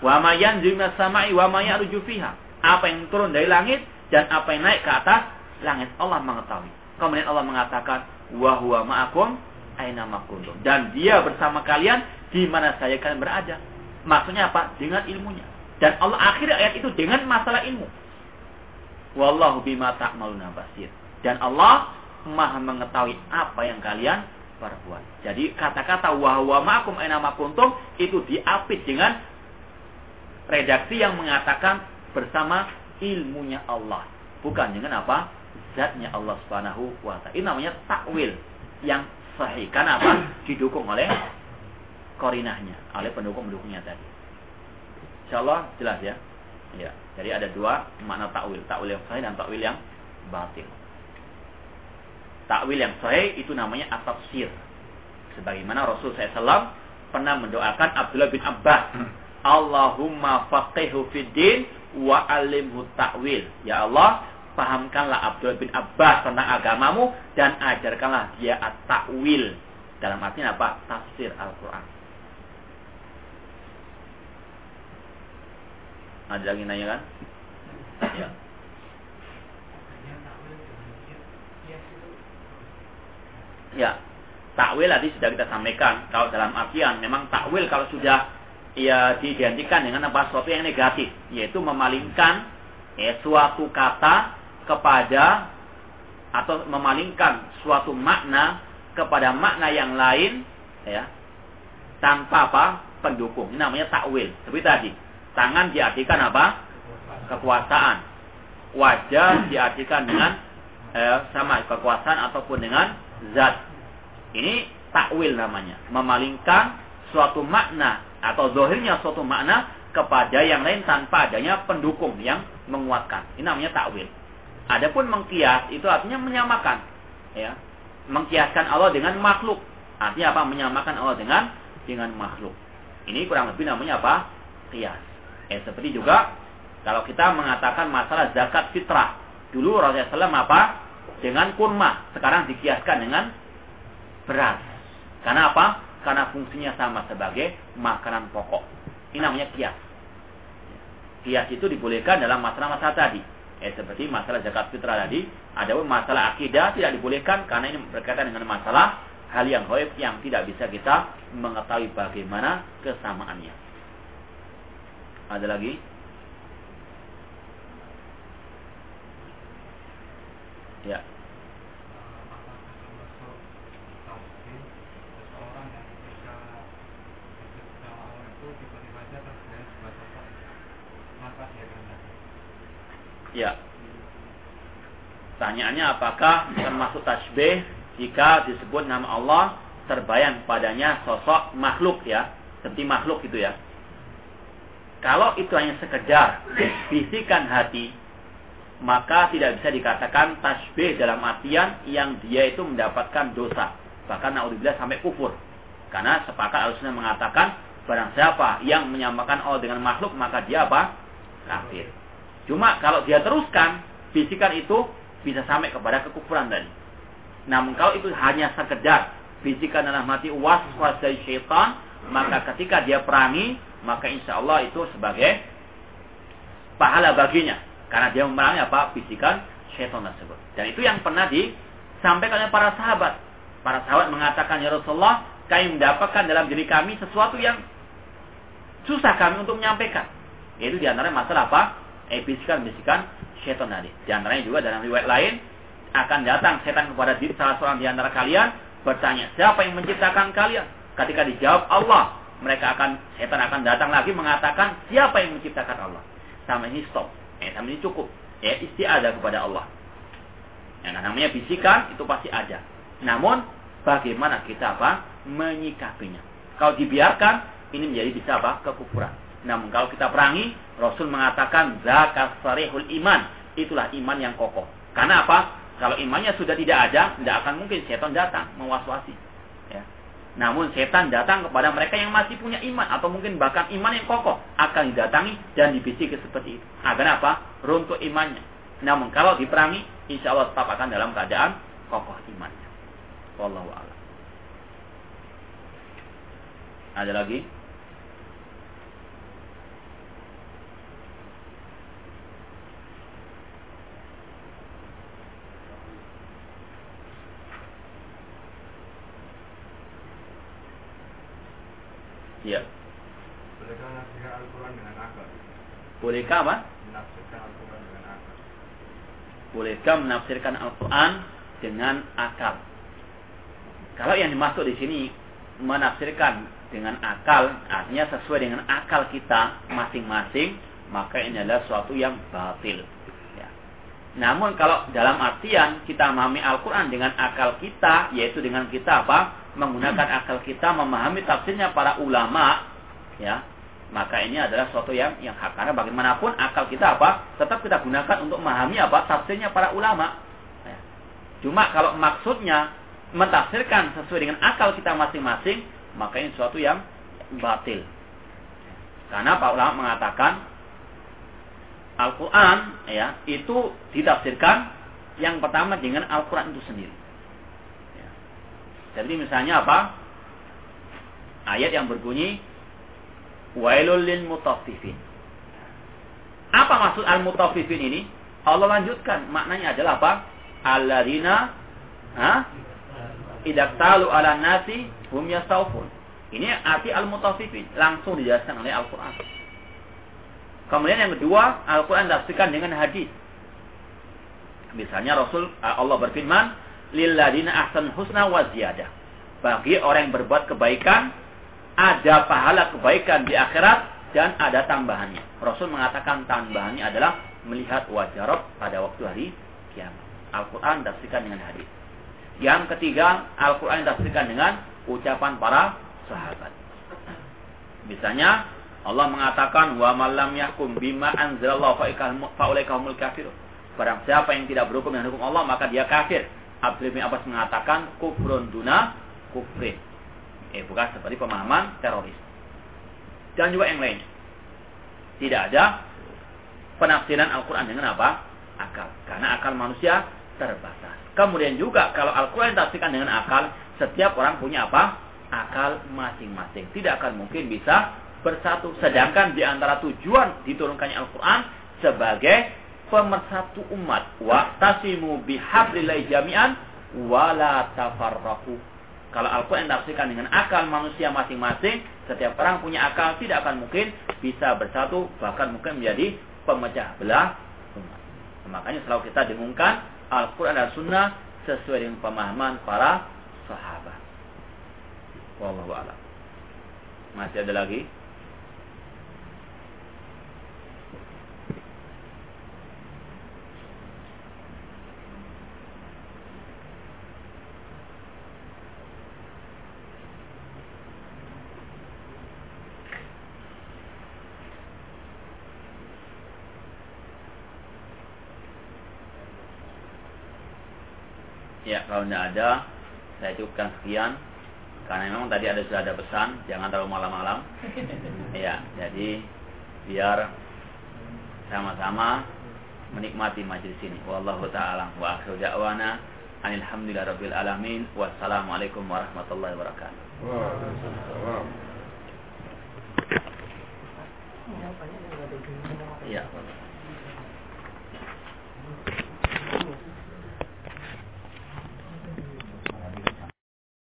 Wa ma yanzilu samai wa ma ya'ruju fiha. Apa yang turun dari langit dan apa yang naik ke atas langit Allah mengetahui. Kemudian Allah mengatakan wa huwa ma'akum aina kuntum. Dan dia bersama kalian di mana saja kalian berada. Maksudnya apa? Dengan ilmunya. Dan Allah akhiri ayat itu dengan masalah ilmu. Wallahu bima ta'maluna basir. Dan Allah Maha mengetahui apa yang kalian perbuat. Jadi kata-kata wahwa ma'akum aina kuntum itu diapit dengan redaksi yang mengatakan bersama ilmunya Allah. Bukan dengan apa? Zatnya Allah Subhanahu wa taala. Ini namanya takwil yang sahih. Karena apa? Didukung oleh korinahnya, oleh pendukung-pendukungnya tadi. Insyaallah jelas ya. Ya, jadi ada dua makna takwil, takwil yang sahih dan takwil yang batil takwil yang sahih itu namanya at-tafsir. Sebagaimana Rasul SAW pernah mendoakan Abdullah bin Abbas, Allahumma faqihu fid din wa alimhu ta'wil. Ya Allah, pahamkanlah Abdullah bin Abbas tentang agamamu dan ajarkanlah dia at-ta'wil. Dalam artinya apa? Tafsir Al-Quran. Ada lagi nanya kan? Ya. Ya, takwil tadi sudah kita sampaikan. Kalau dalam artian memang takwil kalau sudah ya diidentikan dengan apa? Sesuatu yang negatif, yaitu memalingkan ya, suatu kata kepada atau memalingkan suatu makna kepada makna yang lain ya tanpa apa? Pendukung. Ini namanya takwil. Seperti tadi tangan diartikan apa kekuasaan wajah diartikan dengan eh, sama kekuasaan ataupun dengan zat. Ini takwil namanya. Memalingkan suatu makna atau zohirnya suatu makna kepada yang lain tanpa adanya pendukung yang menguatkan. Ini namanya takwil. Adapun mengkias itu artinya menyamakan. Ya. Mengkiaskan Allah dengan makhluk. Artinya apa? Menyamakan Allah dengan dengan makhluk. Ini kurang lebih namanya apa? Kias. Eh, seperti juga kalau kita mengatakan masalah zakat fitrah. Dulu Rasulullah SAW apa? Dengan kurma. Sekarang dikiaskan dengan beras. Karena apa? Karena fungsinya sama sebagai makanan pokok. Ini namanya kias. Kias itu dibolehkan dalam masalah-masalah tadi. Eh, seperti masalah zakat fitrah tadi. Ada pun masalah akidah tidak dibolehkan karena ini berkaitan dengan masalah hal yang gaib yang tidak bisa kita mengetahui bagaimana kesamaannya. Ada lagi? Ya. Ya. Tanyaannya apakah termasuk tasbih jika disebut nama Allah terbayang padanya sosok makhluk ya. seperti makhluk gitu ya. Kalau itu hanya sekedar bisikan hati, maka tidak bisa dikatakan tasbih dalam artian yang dia itu mendapatkan dosa. Bahkan naudzubillah sampai kufur. Karena sepakat al mengatakan barang siapa yang menyamakan Allah dengan makhluk maka dia apa? Kafir. Cuma kalau dia teruskan bisikan itu bisa sampai kepada kekufuran tadi. Namun kalau itu hanya sekedar bisikan dalam hati was-was dari syaitan, maka ketika dia perangi, maka insya Allah itu sebagai pahala baginya. Karena dia memerangi apa? Bisikan syaitan tersebut. Dan itu yang pernah disampaikan oleh para sahabat. Para sahabat mengatakan, Ya Rasulullah, kami mendapatkan dalam diri kami sesuatu yang susah kami untuk menyampaikan. Yaitu di antara masalah apa? Eh, bisikan-bisikan syaitan tadi. Di antaranya juga dalam riwayat lain, akan datang setan kepada diri salah seorang di antara kalian bertanya, siapa yang menciptakan kalian? Ketika dijawab Allah, mereka akan setan akan datang lagi mengatakan, siapa yang menciptakan Allah? Sama ini stop. Eh, sama ini cukup. Ya, istiada kepada Allah. Yang namanya bisikan itu pasti ada. Namun bagaimana kita apa? menyikapinya. Kalau dibiarkan, ini menjadi bisa apa? kekufuran. Namun kalau kita perangi, Rasul mengatakan zakat sarihul iman. Itulah iman yang kokoh. Karena apa? Kalau imannya sudah tidak ada, tidak akan mungkin setan datang mewaswasi. Ya. Namun setan datang kepada mereka yang masih punya iman atau mungkin bahkan iman yang kokoh akan didatangi dan dibisiki seperti itu. Agar apa? Runtuh imannya. Namun kalau diperangi, insya Allah tetap akan dalam keadaan kokoh imannya. Wallahu a'lam. Ada lagi? Ya. Bolehkah menafsirkan Al-Quran dengan akal? Bolehkah apa? Bolehkah menafsirkan Al-Quran dengan akal? Kalau yang dimaksud di sini menafsirkan dengan akal, artinya sesuai dengan akal kita masing-masing, maka ini adalah suatu yang batil. Ya. Namun kalau dalam artian kita memahami Al-Quran dengan akal kita, yaitu dengan kita apa? menggunakan akal kita memahami tafsirnya para ulama ya maka ini adalah suatu yang yang hak. Karena bagaimanapun akal kita apa? Tetap kita gunakan untuk memahami apa? Tafsirnya para ulama. Ya. cuma kalau maksudnya mentafsirkan sesuai dengan akal kita masing-masing maka ini suatu yang batil. Karena para ulama mengatakan Al-Quran ya itu ditafsirkan yang pertama dengan Al-Quran itu sendiri. Jadi misalnya apa? Ayat yang berbunyi Wailul lil mutaffifin. Apa maksud al mutaffifin ini? Allah lanjutkan, maknanya adalah apa? Alladzina ha? Idak talu ala nasi hum yastaufun. Ini arti al mutaffifin, langsung dijelaskan oleh Al-Qur'an. Kemudian yang kedua, Al-Quran ditafsirkan dengan hadis. Misalnya Rasul Allah berfirman, lilladina ahsan husna wa ziyadah. Bagi orang yang berbuat kebaikan, ada pahala kebaikan di akhirat dan ada tambahannya. Rasul mengatakan tambahannya adalah melihat wajah Rabb pada waktu hari kiamat. Al-Quran ditafsirkan dengan hadis. Yang ketiga, Al-Quran ditafsirkan dengan ucapan para sahabat. Misalnya, Allah mengatakan wa malam yakum bima anzalallahu fa ulaikahumul kafirun. Barang siapa yang tidak berhukum dengan hukum Allah maka dia kafir. Abdul Abbas mengatakan kufrun duna kufrin. Eh, bukan seperti pemahaman teroris. Dan juga yang lainnya. Tidak ada penafsiran Al-Quran dengan apa? Akal. Karena akal manusia terbatas. Kemudian juga kalau Al-Quran ditafsirkan dengan akal, setiap orang punya apa? Akal masing-masing. Tidak akan mungkin bisa bersatu. Sedangkan di antara tujuan diturunkannya Al-Quran sebagai pemersatu umat wa tasimu bihablillah jami'an wala tafarraqu kalau Al-Quran ditafsirkan dengan akal manusia masing-masing setiap orang punya akal tidak akan mungkin bisa bersatu bahkan mungkin menjadi pemecah belah umat. Makanya selalu kita dengungkan Al-Quran dan Sunnah sesuai dengan pemahaman para sahabat. Wallahu a'lam. Masih ada lagi Ya, kalau tidak ada, saya cukupkan sekian. Karena memang tadi ada sudah ada pesan, jangan terlalu malam-malam. ya, jadi biar sama-sama menikmati majelis ini. Wallahu taala wa akhiru da'wana alhamdulillahirabbil alamin. Wassalamualaikum warahmatullahi wabarakatuh. Waalaikumsalam. Ya.